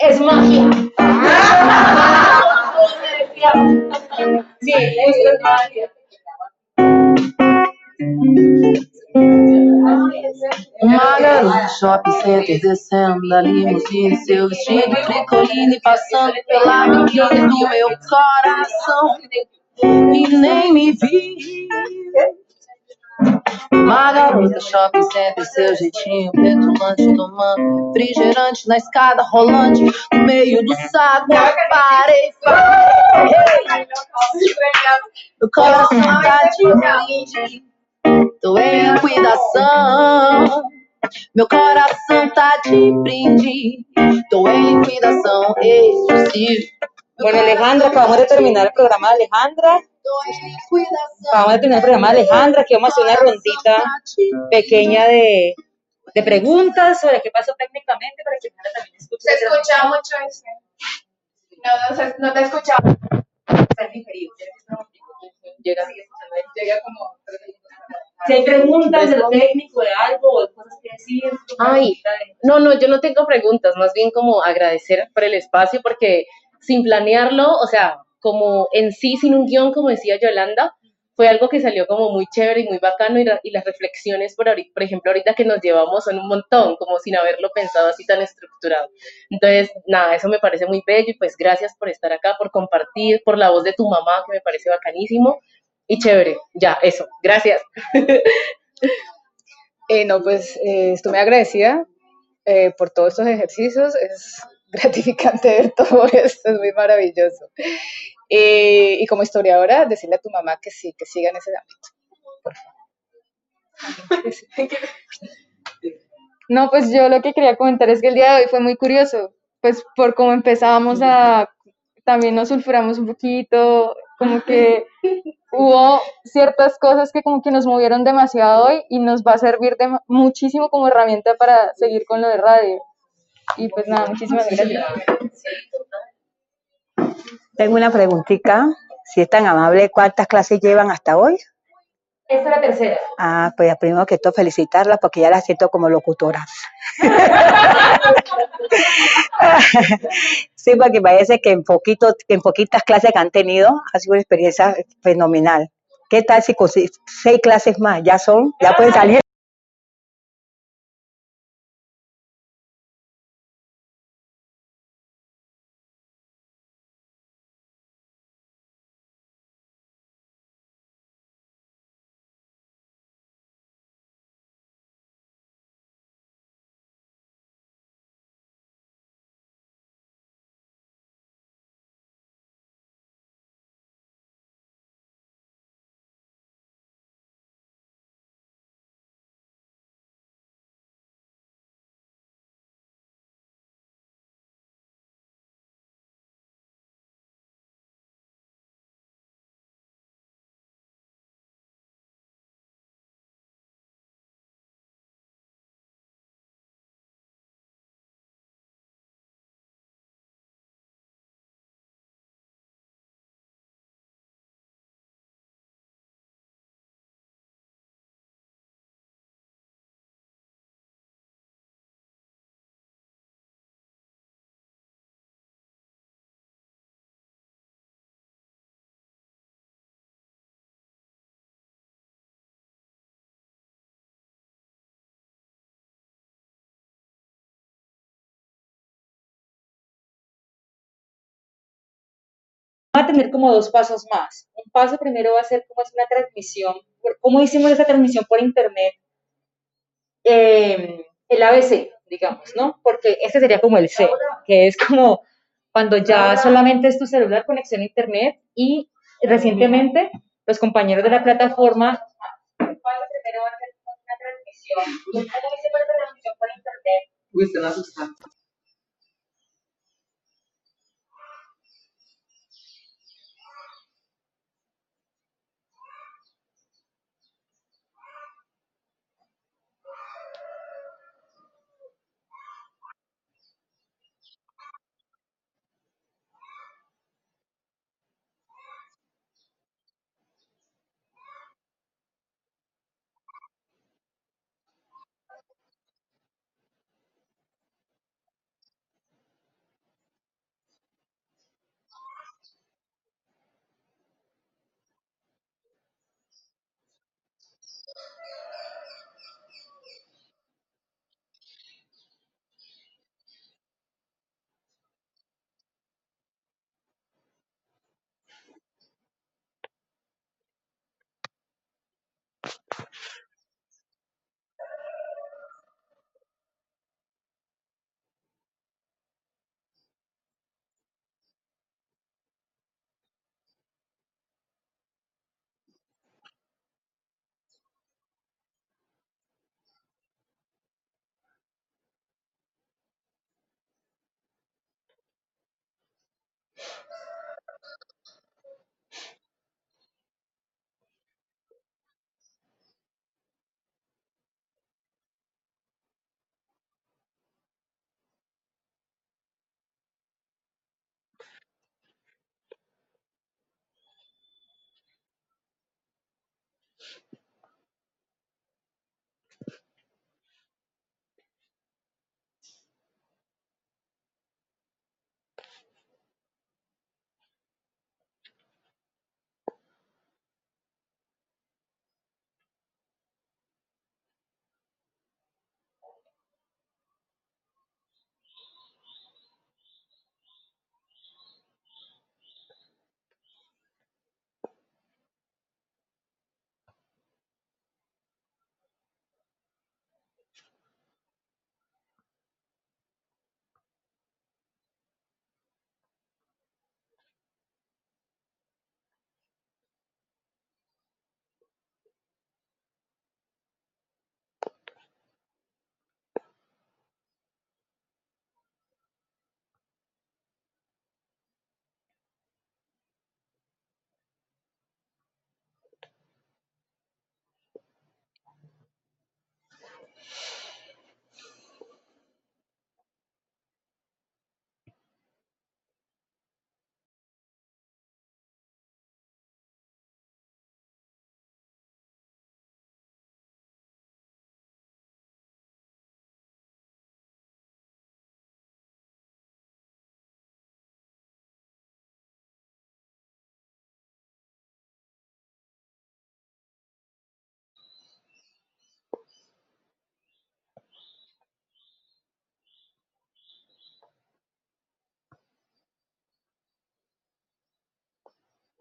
Es magia. Sí, es magia. Uma garota no shopping center descendo da limusine Seu vestido tricoline passando pela biquíni do meu coração. E nem me vi. Uma garota shopping center Seu jeitinho petulante Tomando refrigerante na escada rolante No meio do saguão Parei, parei Meu coração tá de brinde Em liquidação. Meu coração tá de brinde. Tô em liquidação exclusiva. Bueno, Alejandra, acabamos de terminar el programa de Alejandra. Acabamos de terminar el programa de Alejandra. Aquí vamos a hacer una rondita pequeña de, de preguntas sobre qué pasó técnicamente para que Alejandra también escuche. Se escucha mucho ese. No, no, se- no te escuchaba. Está diferido. Llega, llega como... Si hay preguntas de lo técnico, de algo, o de cosas que decir. Ay, no, no, yo no tengo preguntas, más bien como agradecer por el espacio, porque sin planearlo, o sea, como en sí, sin un guion, como decía Yolanda, fue algo que salió como muy chévere y muy bacano, y, la- y las reflexiones, por, ahorita, por ejemplo, ahorita que nos llevamos son un montón, como sin haberlo pensado así tan estructurado. Entonces, nada, eso me parece muy bello, y pues gracias por estar acá, por compartir, por la voz de tu mamá, que me parece bacanísimo, y chévere, ya, eso, gracias. Eh, no, pues eh, estoy muy agradecida eh, por todos estos ejercicios. Es gratificante ver todo esto, es muy maravilloso. Eh, y como historiadora, decirle a tu mamá que sí, que siga en ese ámbito. Por favor. No, pues yo lo que quería comentar es que el día de hoy fue muy curioso, pues por cómo empezábamos a, también nos sulfuramos un poquito, como que hubo ciertas cosas que como que nos movieron demasiado hoy y nos va a servir de muchísimo como herramienta para seguir con lo de radio. Y pues nada, muchísimas gracias. Tengo una preguntita, si es tan amable, ¿cuántas clases llevan hasta hoy? Esta es la tercera. Ah, pues primero que todo felicitarlas porque ya las siento como locutoras. Sí, porque parece que en poquito, en poquitas clases que han tenido ha sido una experiencia fenomenal. ¿Qué tal si seis clases más ya son, ya pueden salir? Va a tener como dos pasos más. Un paso primero va a ser cómo es una transmisión, por- cómo hicimos esa transmisión por internet, eh, el ABC, digamos, ¿no? Porque este sería como el C, que es como cuando ya solamente es tu celular, conexión a internet y recientemente los compañeros de la plataforma Uy, están asustados. eh,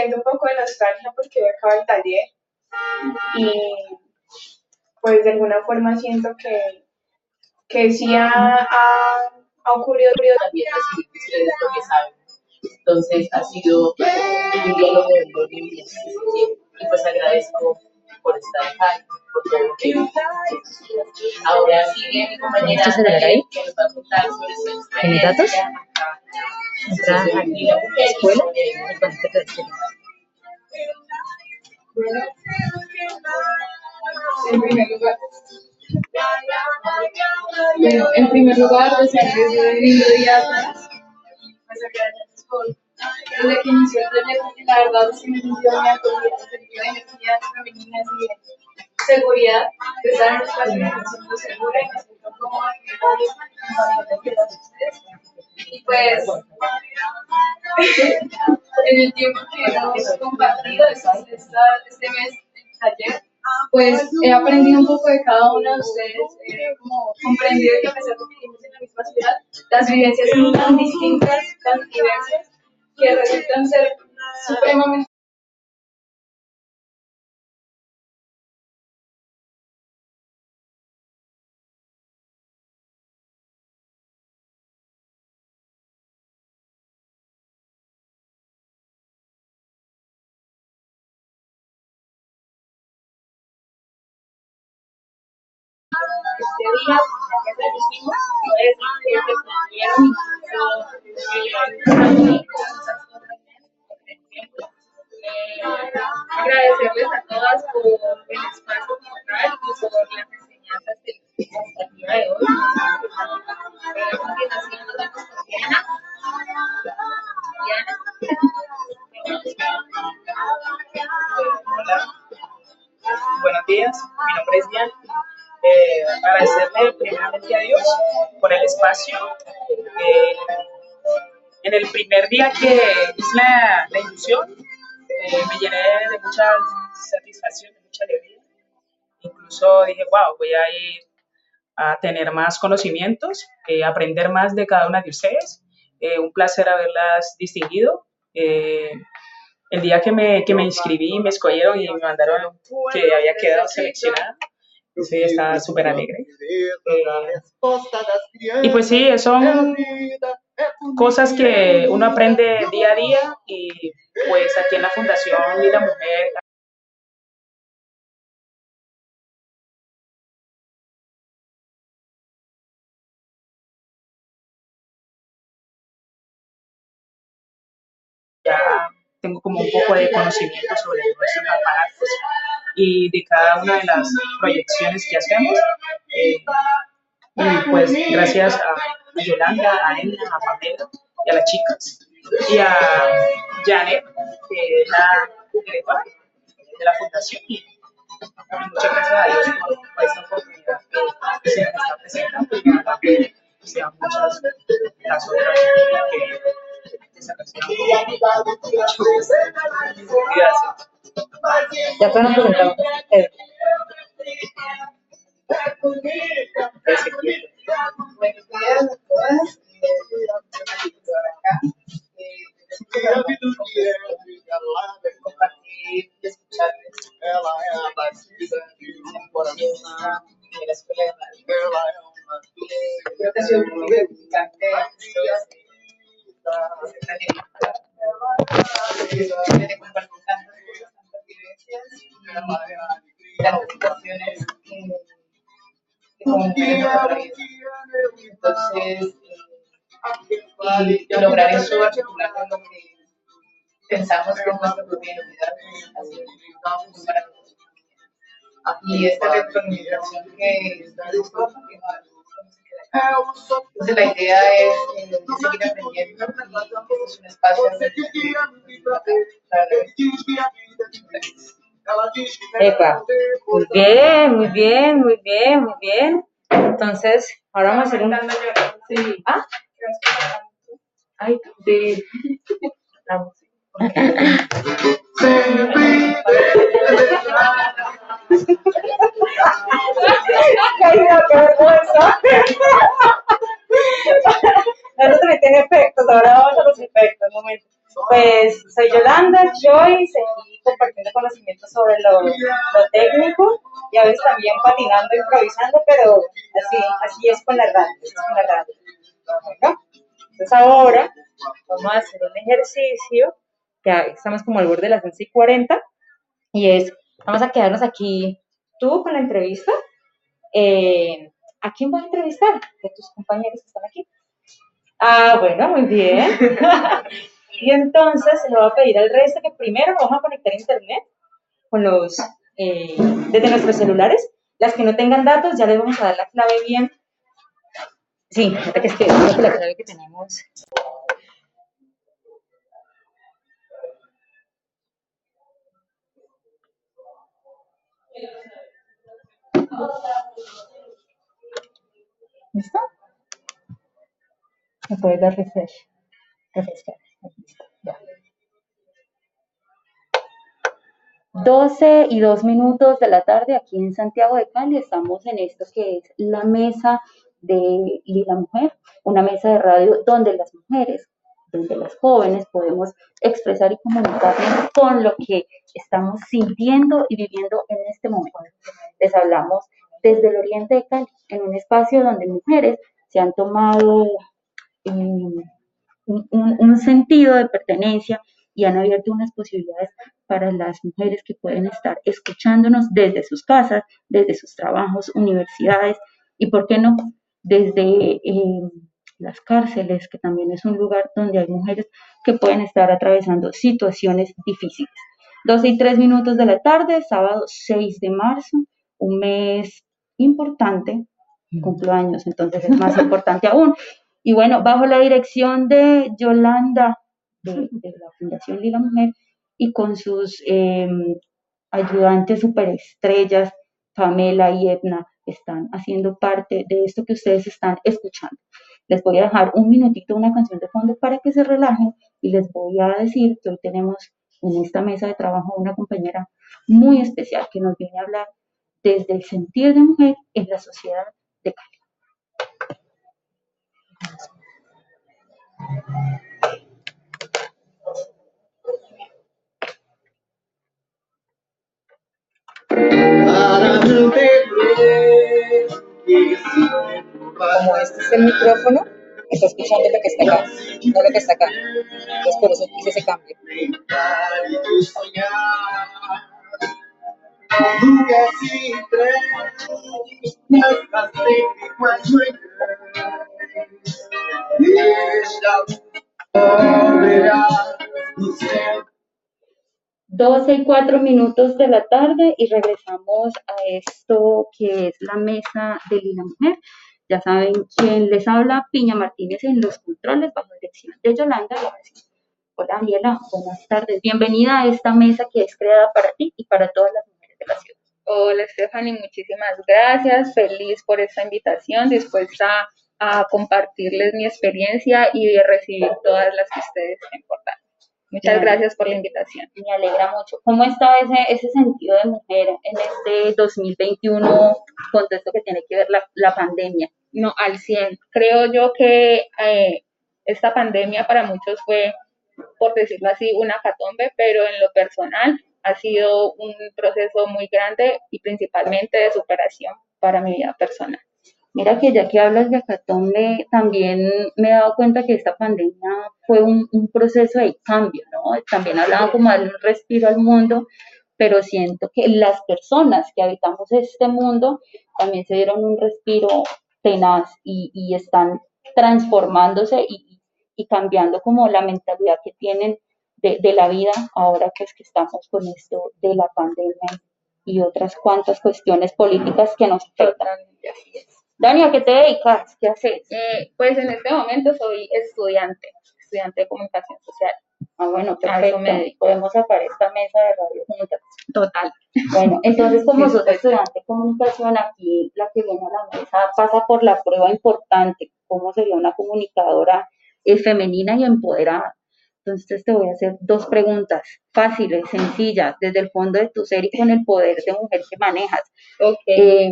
siento un poco de nostalgia porque hoy acaba el taller y pues de alguna forma siento que, que sí ha, ha, ha ocurrido también de ustedes lo que saben. Entonces ha sido un diálogo muy bien. Y pues agradezco por estar acá, por todo lo que Ahora sigue mi compañera ¿Esto se verá ahí? que nos va a contar sobre su ¿En mis datos? Entrada Aquí en la escuela. En primer lugar, bueno, en primer lugar, desearles un lindo día a. Pues agradecerles por desde que inició el porque la verdad es que me sentí muy acogida, energías femeninas y de seguridad, estar en un espacio me siento segura y me siento cómoda me siento ustedes. Y pues, en el tiempo que hemos compartido este, este mes de taller, pues he aprendido un poco de cada uno de ustedes, he comprendido que a pesar de que vivimos en la misma ciudad, las vivencias son tan distintas, tan diversas, que resultan ser supremamente este día, pues, eh, agradecerles a todas por el espacio tal y por las enseñanzas que hasta el día de hoy. A continuación nos vamos con Diana. Diana. Hola, buenos días, mi nombre es Diana. Eh, agradecerle primeramente a Dios por el espacio. Eh, en el primer día que hice la, la inducción, eh, me llené de mucha satisfacción, de mucha alegría. Incluso dije, wow, voy a ir a tener más conocimientos, aprender más de cada una de ustedes. Eh, un placer haberlas distinguido. Eh, el día que me, que me inscribí, me escogieron y me mandaron que había quedado seleccionada. Sí, estaba súper alegre. Eh, y pues sí, son cosas que uno aprende día a día y pues aquí en la Fundación Lila Mujer ya tengo como un poco de conocimiento sobre estos aparatos y de cada una de las proyecciones que hacemos. Eh, y pues gracias a, Yolanda, a Elena, a Pamela y a las chicas y a Janet, que es la directora de la fundación. Y muchas gracias a Dios por, esta oportunidad que, se nos está presentando y que muchas las otras que. Gracias. Ya fueron presentados. Eh, Buenos Entonces la idea es eh, seguir aprendiendo y es un espacio Epa. Muy bien, muy bien, muy bien, muy bien. Entonces, ahora vamos a hacer un... ¿Ah? Ay, sí. Vamos. Caída, qué vergüenza. Eso también tiene efectos, ahora vamos a los efectos, un momento. Pues soy Yolanda Joyce, aquí compartiendo conocimientos sobre lo, lo técnico y a veces también patinando, improvisando, pero así, así es con la radio, es con la radio. Entonces ahora vamos a hacer un ejercicio, ya estamos como al borde de las 11 y 40, y es, vamos a quedarnos aquí tú con la entrevista. Eh, ¿A quién vas a entrevistar? De tus compañeros que están aquí. Ah, bueno, muy bien. y entonces se lo va a pedir al resto que primero nos vamos a conectar a internet con los, eh, desde nuestros celulares. Las que no tengan datos ya les vamos a dar la clave bien. Sí, que es que creo que la clave que tenemos. ¿Listo? Me puedes dar refresh. Refrescar. Listo, ya. 12 y 2 minutos de la tarde aquí en Santiago de Cali. Estamos en esto que es la mesa de la mujer, una mesa de radio donde las mujeres, donde las jóvenes podemos expresar y comunicarnos con lo que estamos sintiendo y viviendo en este momento. Les hablamos desde el oriente de Cali, en un espacio donde mujeres se han tomado eh, un, sentido de pertenencia y han abierto unas posibilidades para las mujeres que pueden estar escuchándonos desde sus casas, desde sus trabajos, universidades y, ¿por qué no?, desde eh, las cárceles, que también es un lugar donde hay mujeres que pueden estar atravesando situaciones difíciles. 12 y 3 minutos de la tarde, sábado 6 de marzo, un mes importante, cumplo años, entonces es más importante aún. Y bueno, bajo la dirección de Yolanda, de, de la Fundación Lila Mujer, y con sus eh, ayudantes superestrellas, Pamela y Edna, están haciendo parte de esto que ustedes están escuchando. Les voy a dejar un minutito una canción de fondo para que se relajen y les voy a decir que hoy tenemos en esta mesa de trabajo una compañera muy especial que nos viene a hablar desde el sentir de mujer en la sociedad de Cali. Como este es el micrófono, está escuchando lo que está acá, no lo que está acá. Entonces por eso hice ese cambio. Doce y cuatro minutos de la tarde y regresamos a esto que es la mesa de Lila Mujer. Ya saben quién les habla, Piña Martínez en los controles bajo dirección de Yolanda. Hola Daniela, buenas tardes. Bienvenida a esta mesa que es creada para ti y para todas las mujeres Hola Stephanie, muchísimas gracias. Feliz por esta invitación, dispuesta a compartirles mi experiencia y de recibir todas las que ustedes me importan. Muchas gracias por la invitación. Me alegra mucho. ¿Cómo está ese, ese sentido de mujer en este 2021 con todo esto que tiene que ver la, la pandemia? No, al 100. Creo yo que eh, esta pandemia para muchos fue, por decirlo así, una catombe, pero en lo personal ha sido un proceso muy grande y principalmente de superación para mi vida personal. Mira que ya que hablas de Acatombe, también me he dado cuenta que esta pandemia fue un, un proceso de cambio, ¿no? También hablaba como de darle un respiro al mundo, pero siento que las personas que habitamos este mundo también se dieron un respiro tenaz y, y están transformándose y, y cambiando como la mentalidad que tienen de, de la vida ahora pues que estamos con esto de la pandemia y otras cuantas cuestiones políticas que nos afectan. Dani, ¿a qué te dedicas? ¿Qué haces? Eh, pues en este momento soy estudiante, estudiante de comunicación social. Ah, bueno, perfecto. me dedico. Podemos sacar esta mesa de radio juntas. Total. Bueno, entonces como sos Dispuesta. estudiante de comunicación, aquí la que viene a la mesa pasa por la prueba importante, cómo sería una comunicadora eh, femenina y empoderada. Entonces te voy a hacer dos preguntas fáciles, sencillas, desde el fondo de tu ser y con el poder de mujer que manejas. Ok. Eh,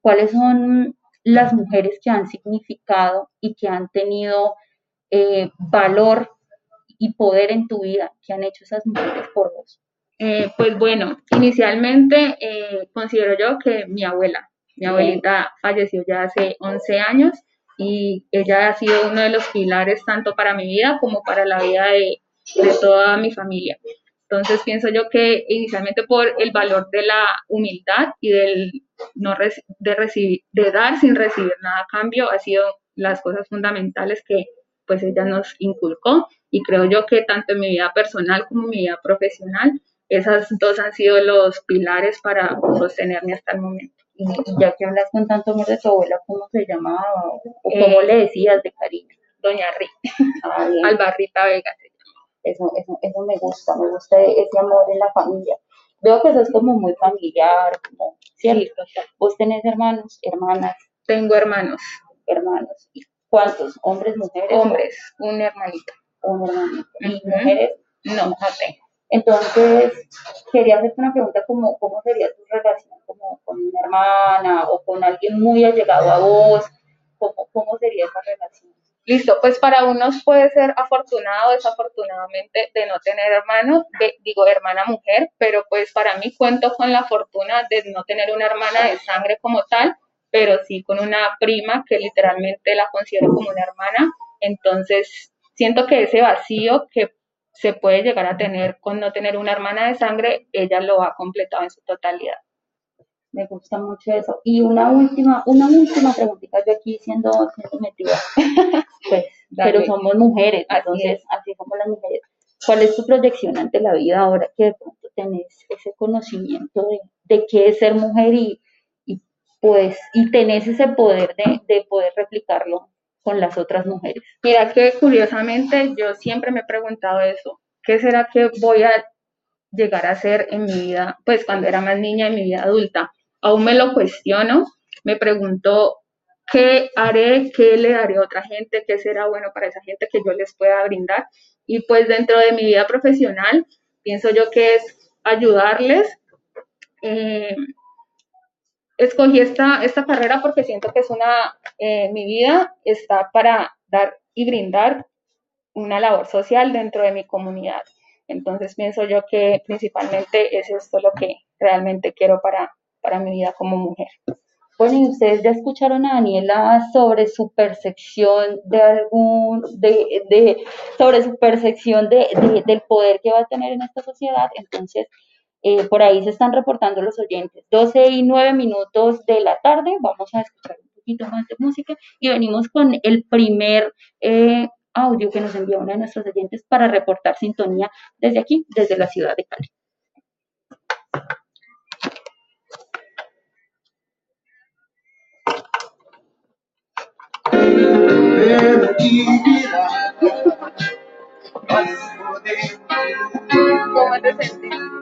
¿Cuáles son las mujeres que han significado y que han tenido eh, valor y poder en tu vida que han hecho esas mujeres por vos? Eh, pues bueno, inicialmente eh, considero yo que mi abuela, mi abuelita falleció ya hace 11 años y ella ha sido uno de los pilares tanto para mi vida como para la vida de, toda mi familia. Entonces pienso yo que inicialmente por el valor de la humildad y del no de recibir, de dar sin recibir nada a cambio ha sido las cosas fundamentales que pues ella nos inculcó y creo yo que tanto en mi vida personal como en mi vida profesional esas dos han sido los pilares para sostenerme hasta el momento. Y, y ya que hablas con tanto amor de tu abuela, ¿cómo se llamaba o, o cómo Eh, le decías de cariño? Doña Ri, Ah. Albarrita Vega. Eso, eso, eso me gusta, me gusta ese amor en la familia. Veo que eso es como muy familiar, como, ¿cierto? Vos tenés hermanos, hermanas, Tengo hermanos, hermanos. ¿Y ¿Cuántos? ¿Hombres, mujeres? hombres, un hermanito. Un hermanito. ¿Y mujeres? No, no tengo. Entonces, quería hacerte una pregunta como, ¿cómo sería tu relación como con una hermana o con alguien muy allegado a vos? ¿Cómo, cómo sería esa relación? Listo, pues para unos puede ser afortunado o desafortunadamente de no tener hermanos, de- digo hermana mujer, pero pues para mí cuento con la fortuna de no tener una hermana de sangre como tal, pero sí con una prima que literalmente la considero como una hermana. Entonces, siento que ese vacío que se puede llegar a tener con no tener una hermana de sangre, ella lo ha completado en su totalidad. Me gusta mucho eso. Y una última, una última preguntita, yo aquí siendo, siendo metida. Pues, pero somos mujeres, Así entonces es. así somos las mujeres. ¿Cuál es tu proyección ante la vida ahora que de pronto tenés ese conocimiento de, de qué es ser mujer y, y pues, y tenés ese poder de, de poder replicarlo con las otras mujeres? Mira que curiosamente yo siempre me he preguntado eso. ¿Qué será que voy a llegar a ser en mi vida? Pues cuando era más niña en mi vida adulta. Aún me lo cuestiono. Me pregunto qué haré, qué le daré a otra gente, qué será bueno para esa gente que yo les pueda brindar. Y pues dentro de mi vida profesional, pienso yo que es ayudarles. Eh, escogí esta, esta carrera porque siento que es una, eh, mi vida está para dar y brindar una labor social dentro de mi comunidad. Entonces pienso yo que principalmente es esto lo que realmente quiero para, para mi vida como mujer. Bueno, y ustedes ya escucharon a Daniela sobre su percepción de algún, de, de, sobre su percepción de, de- del poder que va a tener en esta sociedad. Entonces, eh, por ahí se están reportando los oyentes. 12 y 9 minutos de la tarde, vamos a escuchar un poquito más de música y venimos con el primer eh, audio que nos envió uno de nuestros oyentes para reportar sintonía desde aquí, desde la ciudad de Cali. ¿Cómo te sentís?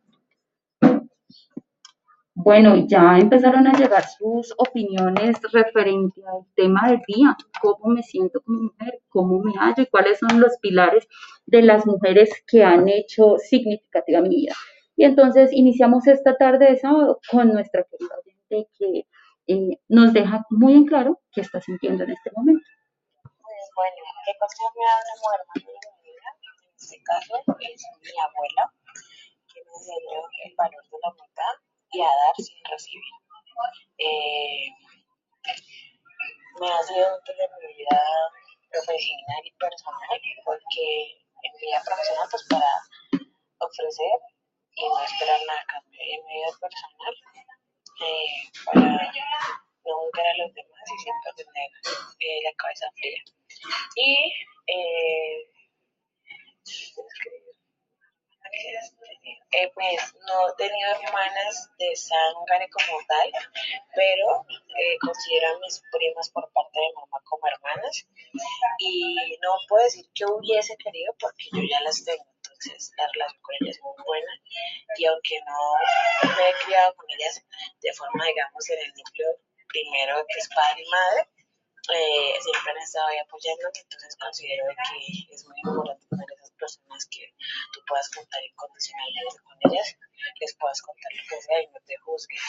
Bueno, ya empezaron a llegar sus opiniones referente al tema del día, cómo me siento como mujer, cómo me hallo y cuáles son los pilares de las mujeres que han hecho significativa mi vida. Y entonces iniciamos esta tarde de sábado con nuestra querida oyente que eh, nos deja muy en claro qué está sintiendo en este momento. Pues bueno, ¿qué cosa me ha dado hermano en este caso es mi abuela, que me enseñó el valor de la humildad y a dar sin recibir. Eh, me ha sido útil en mi vida profesional y personal, porque en mi vida pues para ofrecer y no esperar nada a cambio. En mi vida personal, eh, para no juzgar a los demás y siempre tener eh, la cabeza fría. Y eh, pues no he tenido hermanas de sangre como tal, pero eh, considero a mis primas por parte de mamá como hermanas. Y no puedo decir que hubiese querido porque yo ya las tengo, entonces la relación con ellas es muy buena. Y aunque no me he criado con ellas de forma, digamos, en el núcleo primero que es padre y madre, eh, siempre han estado ahí apoyándome, entonces considero que es muy importante tener esas personas que tú puedas contar incondicionalmente con ellas, les puedas contar lo que sea y no te juzguen.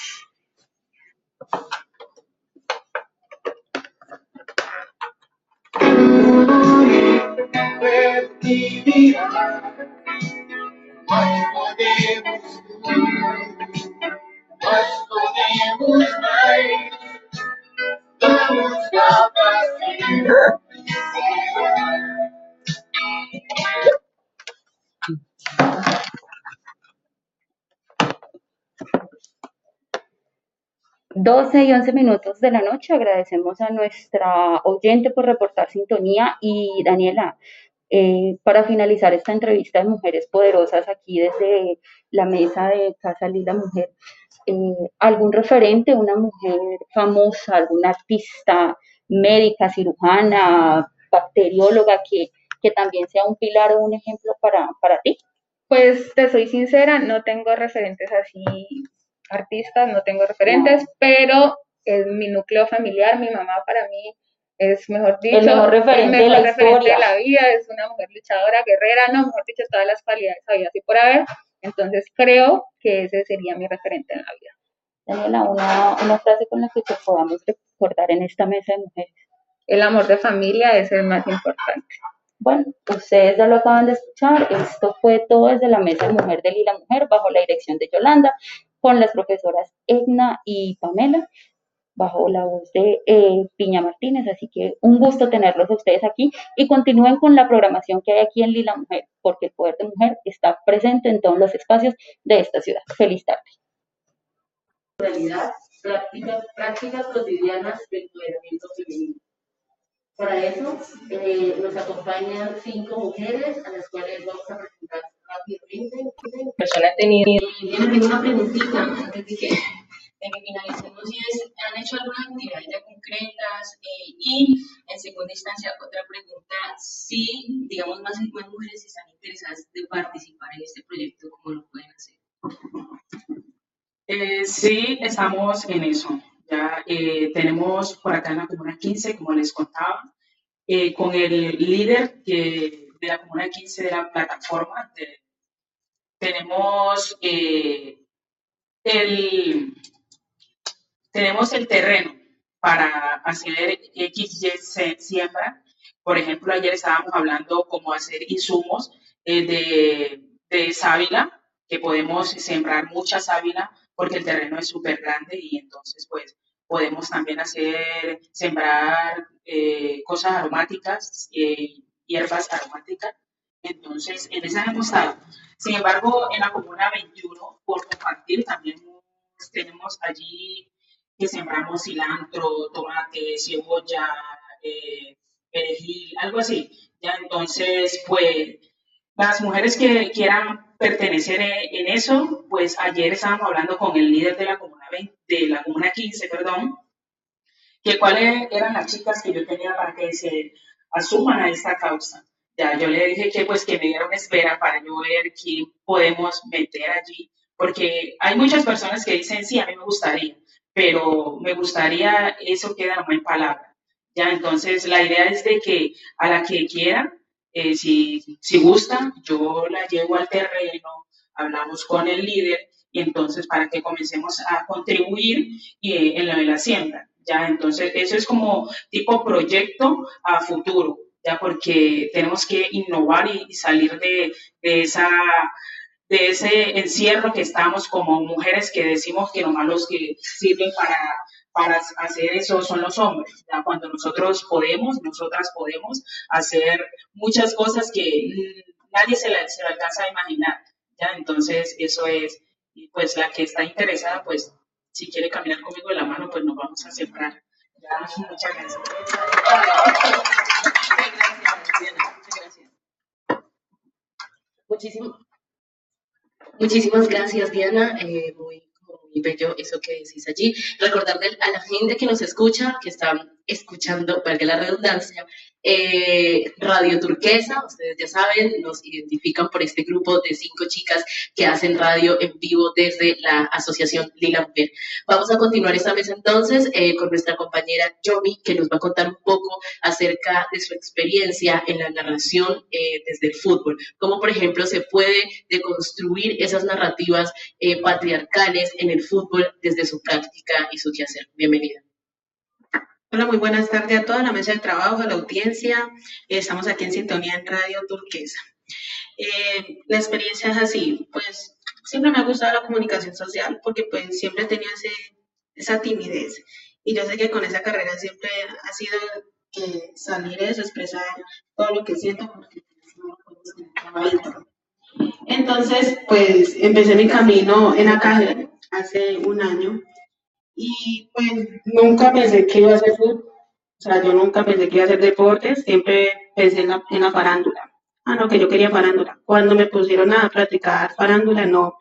Más podemos más podemos 12 y 11 minutos de la noche. Agradecemos a nuestra oyente por reportar sintonía y Daniela, eh, para finalizar esta entrevista de Mujeres Poderosas aquí desde la mesa de Casa Lila Mujer, eh, ¿algún referente, una mujer famosa, alguna artista, médica, cirujana, bacterióloga que, que también sea un pilar o un ejemplo para, para ti? Pues te soy sincera, no tengo referentes así artistas, no tengo referentes, pero mi núcleo familiar, mi mamá para mí es mejor dicho, El mejor referente el de la referente de la vida, es una mujer luchadora, guerrera, no, mejor dicho, todas las cualidades había así por haber, entonces creo que ese sería mi referente en la vida. Daniela, una, una frase con la que te podamos recordar en esta mesa de mujeres. El amor de familia es el más importante. Bueno, ustedes ya lo acaban de escuchar. Esto fue todo desde la Mesa de Mujer de Lila Mujer, bajo la dirección de Yolanda, con las profesoras Edna y Pamela, bajo la voz de eh, Piña Martínez. Así que un gusto tenerlos a ustedes aquí y continúen con la programación que hay aquí en Lila Mujer, porque el poder de mujer está presente en todos los espacios de esta ciudad. Feliz tarde. realidad, prácticas, prácticas cotidianas de empoderamiento femenino. Para eso eh, nos acompañan cinco mujeres a las cuales vamos a presentar rápidamente. persona ha tenido Yo tengo una preguntita antes de que, y es, ¿han hecho algunas actividades ya concretas? Eh, y en segunda instancia, otra pregunta, si, digamos, más, más mujeres están interesadas de participar en este proyecto, ¿cómo lo pueden hacer? Eh, sí, estamos en eso. Ya eh, tenemos por acá en la Comuna 15, como les contaba, con el líder que, de la Comuna 15 de la plataforma. tenemos el, tenemos el terreno para hacer X, Y, Z siembra. Por ejemplo, ayer estábamos hablando cómo hacer insumos eh, de, de sábila, que podemos sembrar mucha sábila porque el terreno es súper grande y entonces pues podemos también hacer, sembrar eh, cosas aromáticas, eh, hierbas aromáticas. Entonces, en esa hemos estado. Sin embargo, en la Comuna 21, por compartir, también tenemos allí que sembramos cilantro, tomate, cebolla, eh, perejil, algo así. Ya entonces, pues, las mujeres que quieran pertenecer en, en eso, pues ayer estábamos hablando con el líder de la comuna 20 de la comuna 15, perdón, que cuáles eran las chicas que yo tenía para que se asuman a esta causa. Ya yo le dije que pues que me dieron espera para yo ver quién podemos meter allí, porque hay muchas personas que dicen, sí, a mí me gustaría, pero me gustaría, eso queda en palabras. Ya, entonces la idea es de que a la que quiera, eh, si, si gusta, yo la llevo al terreno, hablamos con el líder y entonces para que comencemos a contribuir eh, en lo de la siembra. Ya, entonces eso es como tipo proyecto a futuro, ya porque tenemos que innovar y, y salir de, de esa de ese encierro que estamos como mujeres que decimos que nomás los que sirven para, para hacer eso son los hombres. ¿ya? Cuando nosotros podemos, nosotras podemos hacer muchas cosas que nadie se, la, se alcanza a imaginar. ¿ya? Entonces, eso es, pues la que está interesada, pues si quiere caminar conmigo de la mano, pues nos vamos a sembrar. Ya, muchas gracias. Muchísimo- muchísimas gracias, Diana. Eh, muy, muy bello eso que decís allí. Recordarle a la gente que nos escucha que está escuchando, valga la redundancia, eh, Radio Turquesa. Ustedes ya saben, nos identifican por este grupo de cinco chicas que hacen radio en vivo desde la Asociación Lila Mujer. Vamos a continuar esta mesa entonces eh, con nuestra compañera Yomi, que nos va a contar un poco acerca de su experiencia en la narración eh, desde el fútbol. Cómo, por ejemplo, se puede deconstruir esas narrativas eh, patriarcales en el fútbol desde su práctica y su quehacer. Bienvenida. Hola, muy buenas tardes a toda la mesa de trabajo, a la audiencia. Eh, Estamos aquí en sintonía en Radio Turquesa. Eh, la experiencia es así, pues siempre me ha gustado la comunicación social porque pues siempre tenía ese, esa timidez y yo sé que con esa carrera siempre ha sido que salir eso, expresar todo lo que siento porque. Entonces, pues empecé mi camino en ACAGER hace un año y pues nunca pensé que iba a hacer fútbol. O sea, yo nunca pensé que iba a hacer deportes, siempre pensé en la, en la farándula. Ah, no, que yo quería farándula. Cuando me pusieron a practicar farándula, no,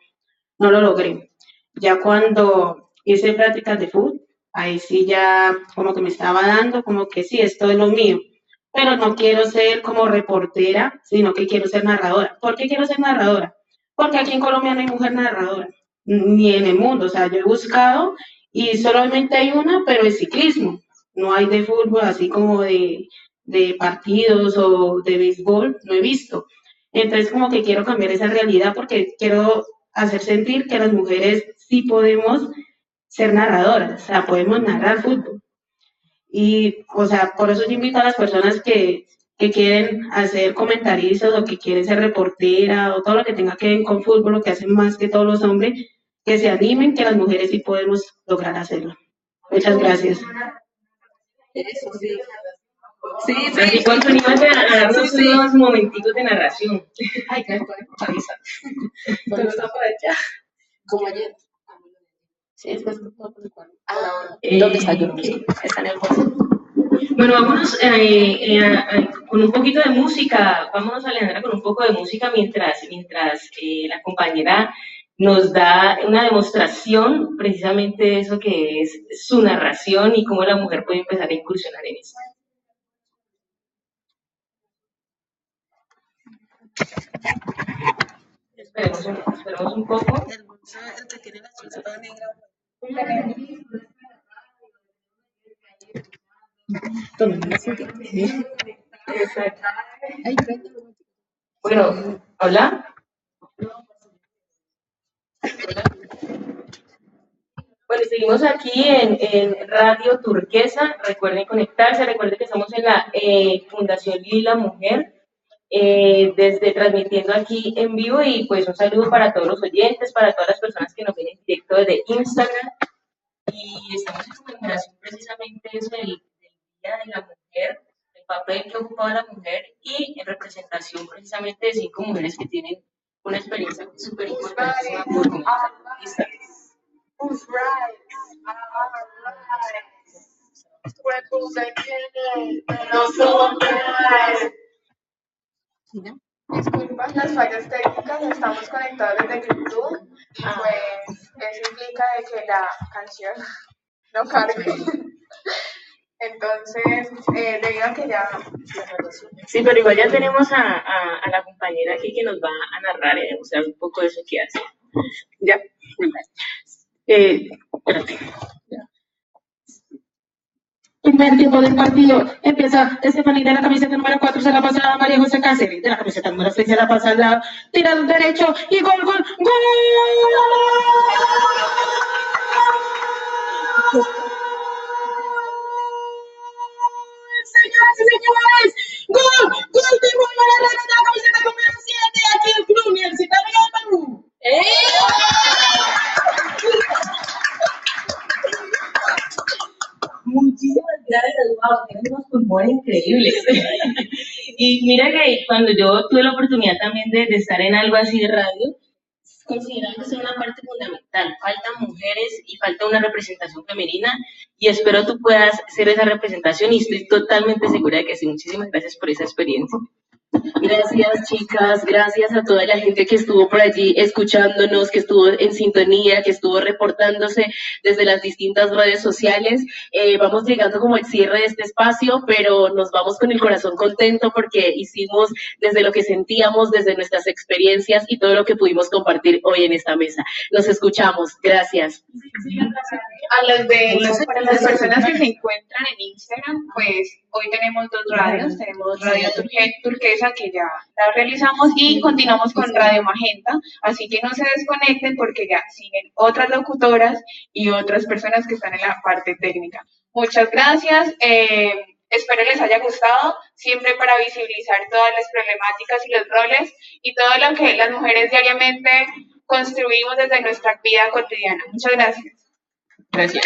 no lo logré. Ya cuando hice prácticas de fútbol, ahí sí ya como que me estaba dando, como que sí, esto es lo mío. Pero no quiero ser como reportera, sino que quiero ser narradora. ¿Por qué quiero ser narradora? Porque aquí en Colombia no hay mujer narradora, ni en el mundo. O sea, yo he buscado y solamente hay una, pero es ciclismo. No hay de fútbol, así como de, de partidos o de béisbol, no he visto. Entonces, como que quiero cambiar esa realidad porque quiero hacer sentir que las mujeres sí podemos ser narradoras, o sea, podemos narrar fútbol. Y, o sea, por eso yo invito a las personas que, que quieren hacer comentaristas o que quieren ser reportera o todo lo que tenga que ver con fútbol, lo que hacen más que todos los hombres, que se animen, que las mujeres sí podemos lograr hacerlo. Muchas gracias. Eso sí. Sí, sí. Así animas a darnos Sí, sí. unos momentitos de narración. Ay, que después avisa. Vamos a aprovechar. Como ayer. Sí, es que es por el cual. Ah, ¿dónde está? Yo lo sé. Está en el bolso. Bueno, vámonos eh, eh, a- con un poquito de música. Vámonos, Alejandra, con un poco de música mientras, mientras eh, la compañera nos da una demostración precisamente de eso que es su narración y cómo la mujer puede empezar a incursionar en esto. Esperemos esperemos un poco. Bueno, hola. Bueno, seguimos aquí en, Radio Turquesa. Recuerden conectarse, recuerden que estamos en la eh, Fundación Lila Mujer, eh, desde transmitiendo aquí en vivo y pues un saludo para todos los oyentes, para todas las personas que nos ven en directo desde Instagram. Y estamos en conmemoración precisamente eso del, Día de la Mujer, el papel que ocupaba la mujer y en representación precisamente de cinco mujeres que tienen una experiencia súper right. Disculpas las fallas técnicas, estamos conectados desde YouTube y pues eso implica de que la canción no cargue. Entonces, eh, debido a que ya... Sí, pero igual ya tenemos a, a, a la compañera aquí que nos va a narrar y demostrar un poco de eso que hace. Ya. Eh, espérate. Primer tiempo del partido empieza Estefanía de la camiseta número 4, se la pasa a María José Cáceres, de la camiseta número 6 se la pasa al lado, tira al derecho y gol, gol, gol. Señoras y señores, gol, gol de Herrera de la camiseta número 7 aquí en Club Universitario de Perú. Muchísimas gracias, wow, tienes unos pulmones increíbles. y mira que cuando yo tuve la oportunidad también de, de estar en algo así de radio, consideraba que es una parte fundamental. Faltan mujeres y falta una representación femenina y espero tú puedas ser esa representación y estoy totalmente segura de que sí. Muchísimas gracias por esa experiencia. Gracias chicas, gracias a toda la gente que estuvo por allí escuchándonos, que estuvo en sintonía, que estuvo reportándose desde las distintas redes sociales. Eh, vamos llegando como el cierre de este espacio, pero nos vamos con el corazón contento porque hicimos desde lo que sentíamos, desde nuestras experiencias y todo lo que pudimos compartir hoy en esta mesa. Nos escuchamos, gracias. A las de para las personas que se encuentran en Instagram, pues hoy tenemos dos radios, tenemos Radio Turque- Que ya la realizamos y continuamos con Radio Magenta, así que no se desconecten porque ya siguen otras locutoras y otras personas que están en la parte técnica. Muchas gracias. eh, espero les haya gustado, siempre para visibilizar todas las problemáticas y los roles y todo lo que las mujeres diariamente construimos desde nuestra vida cotidiana. Muchas gracias. Gracias.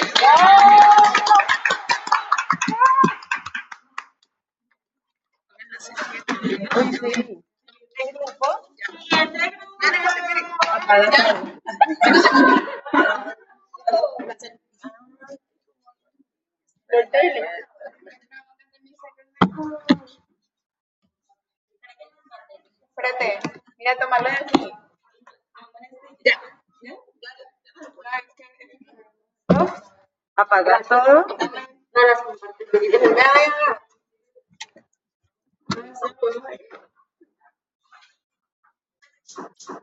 Espérate, mira, tomarlo de aquí. Apagar todo. No las compartes. Thank you.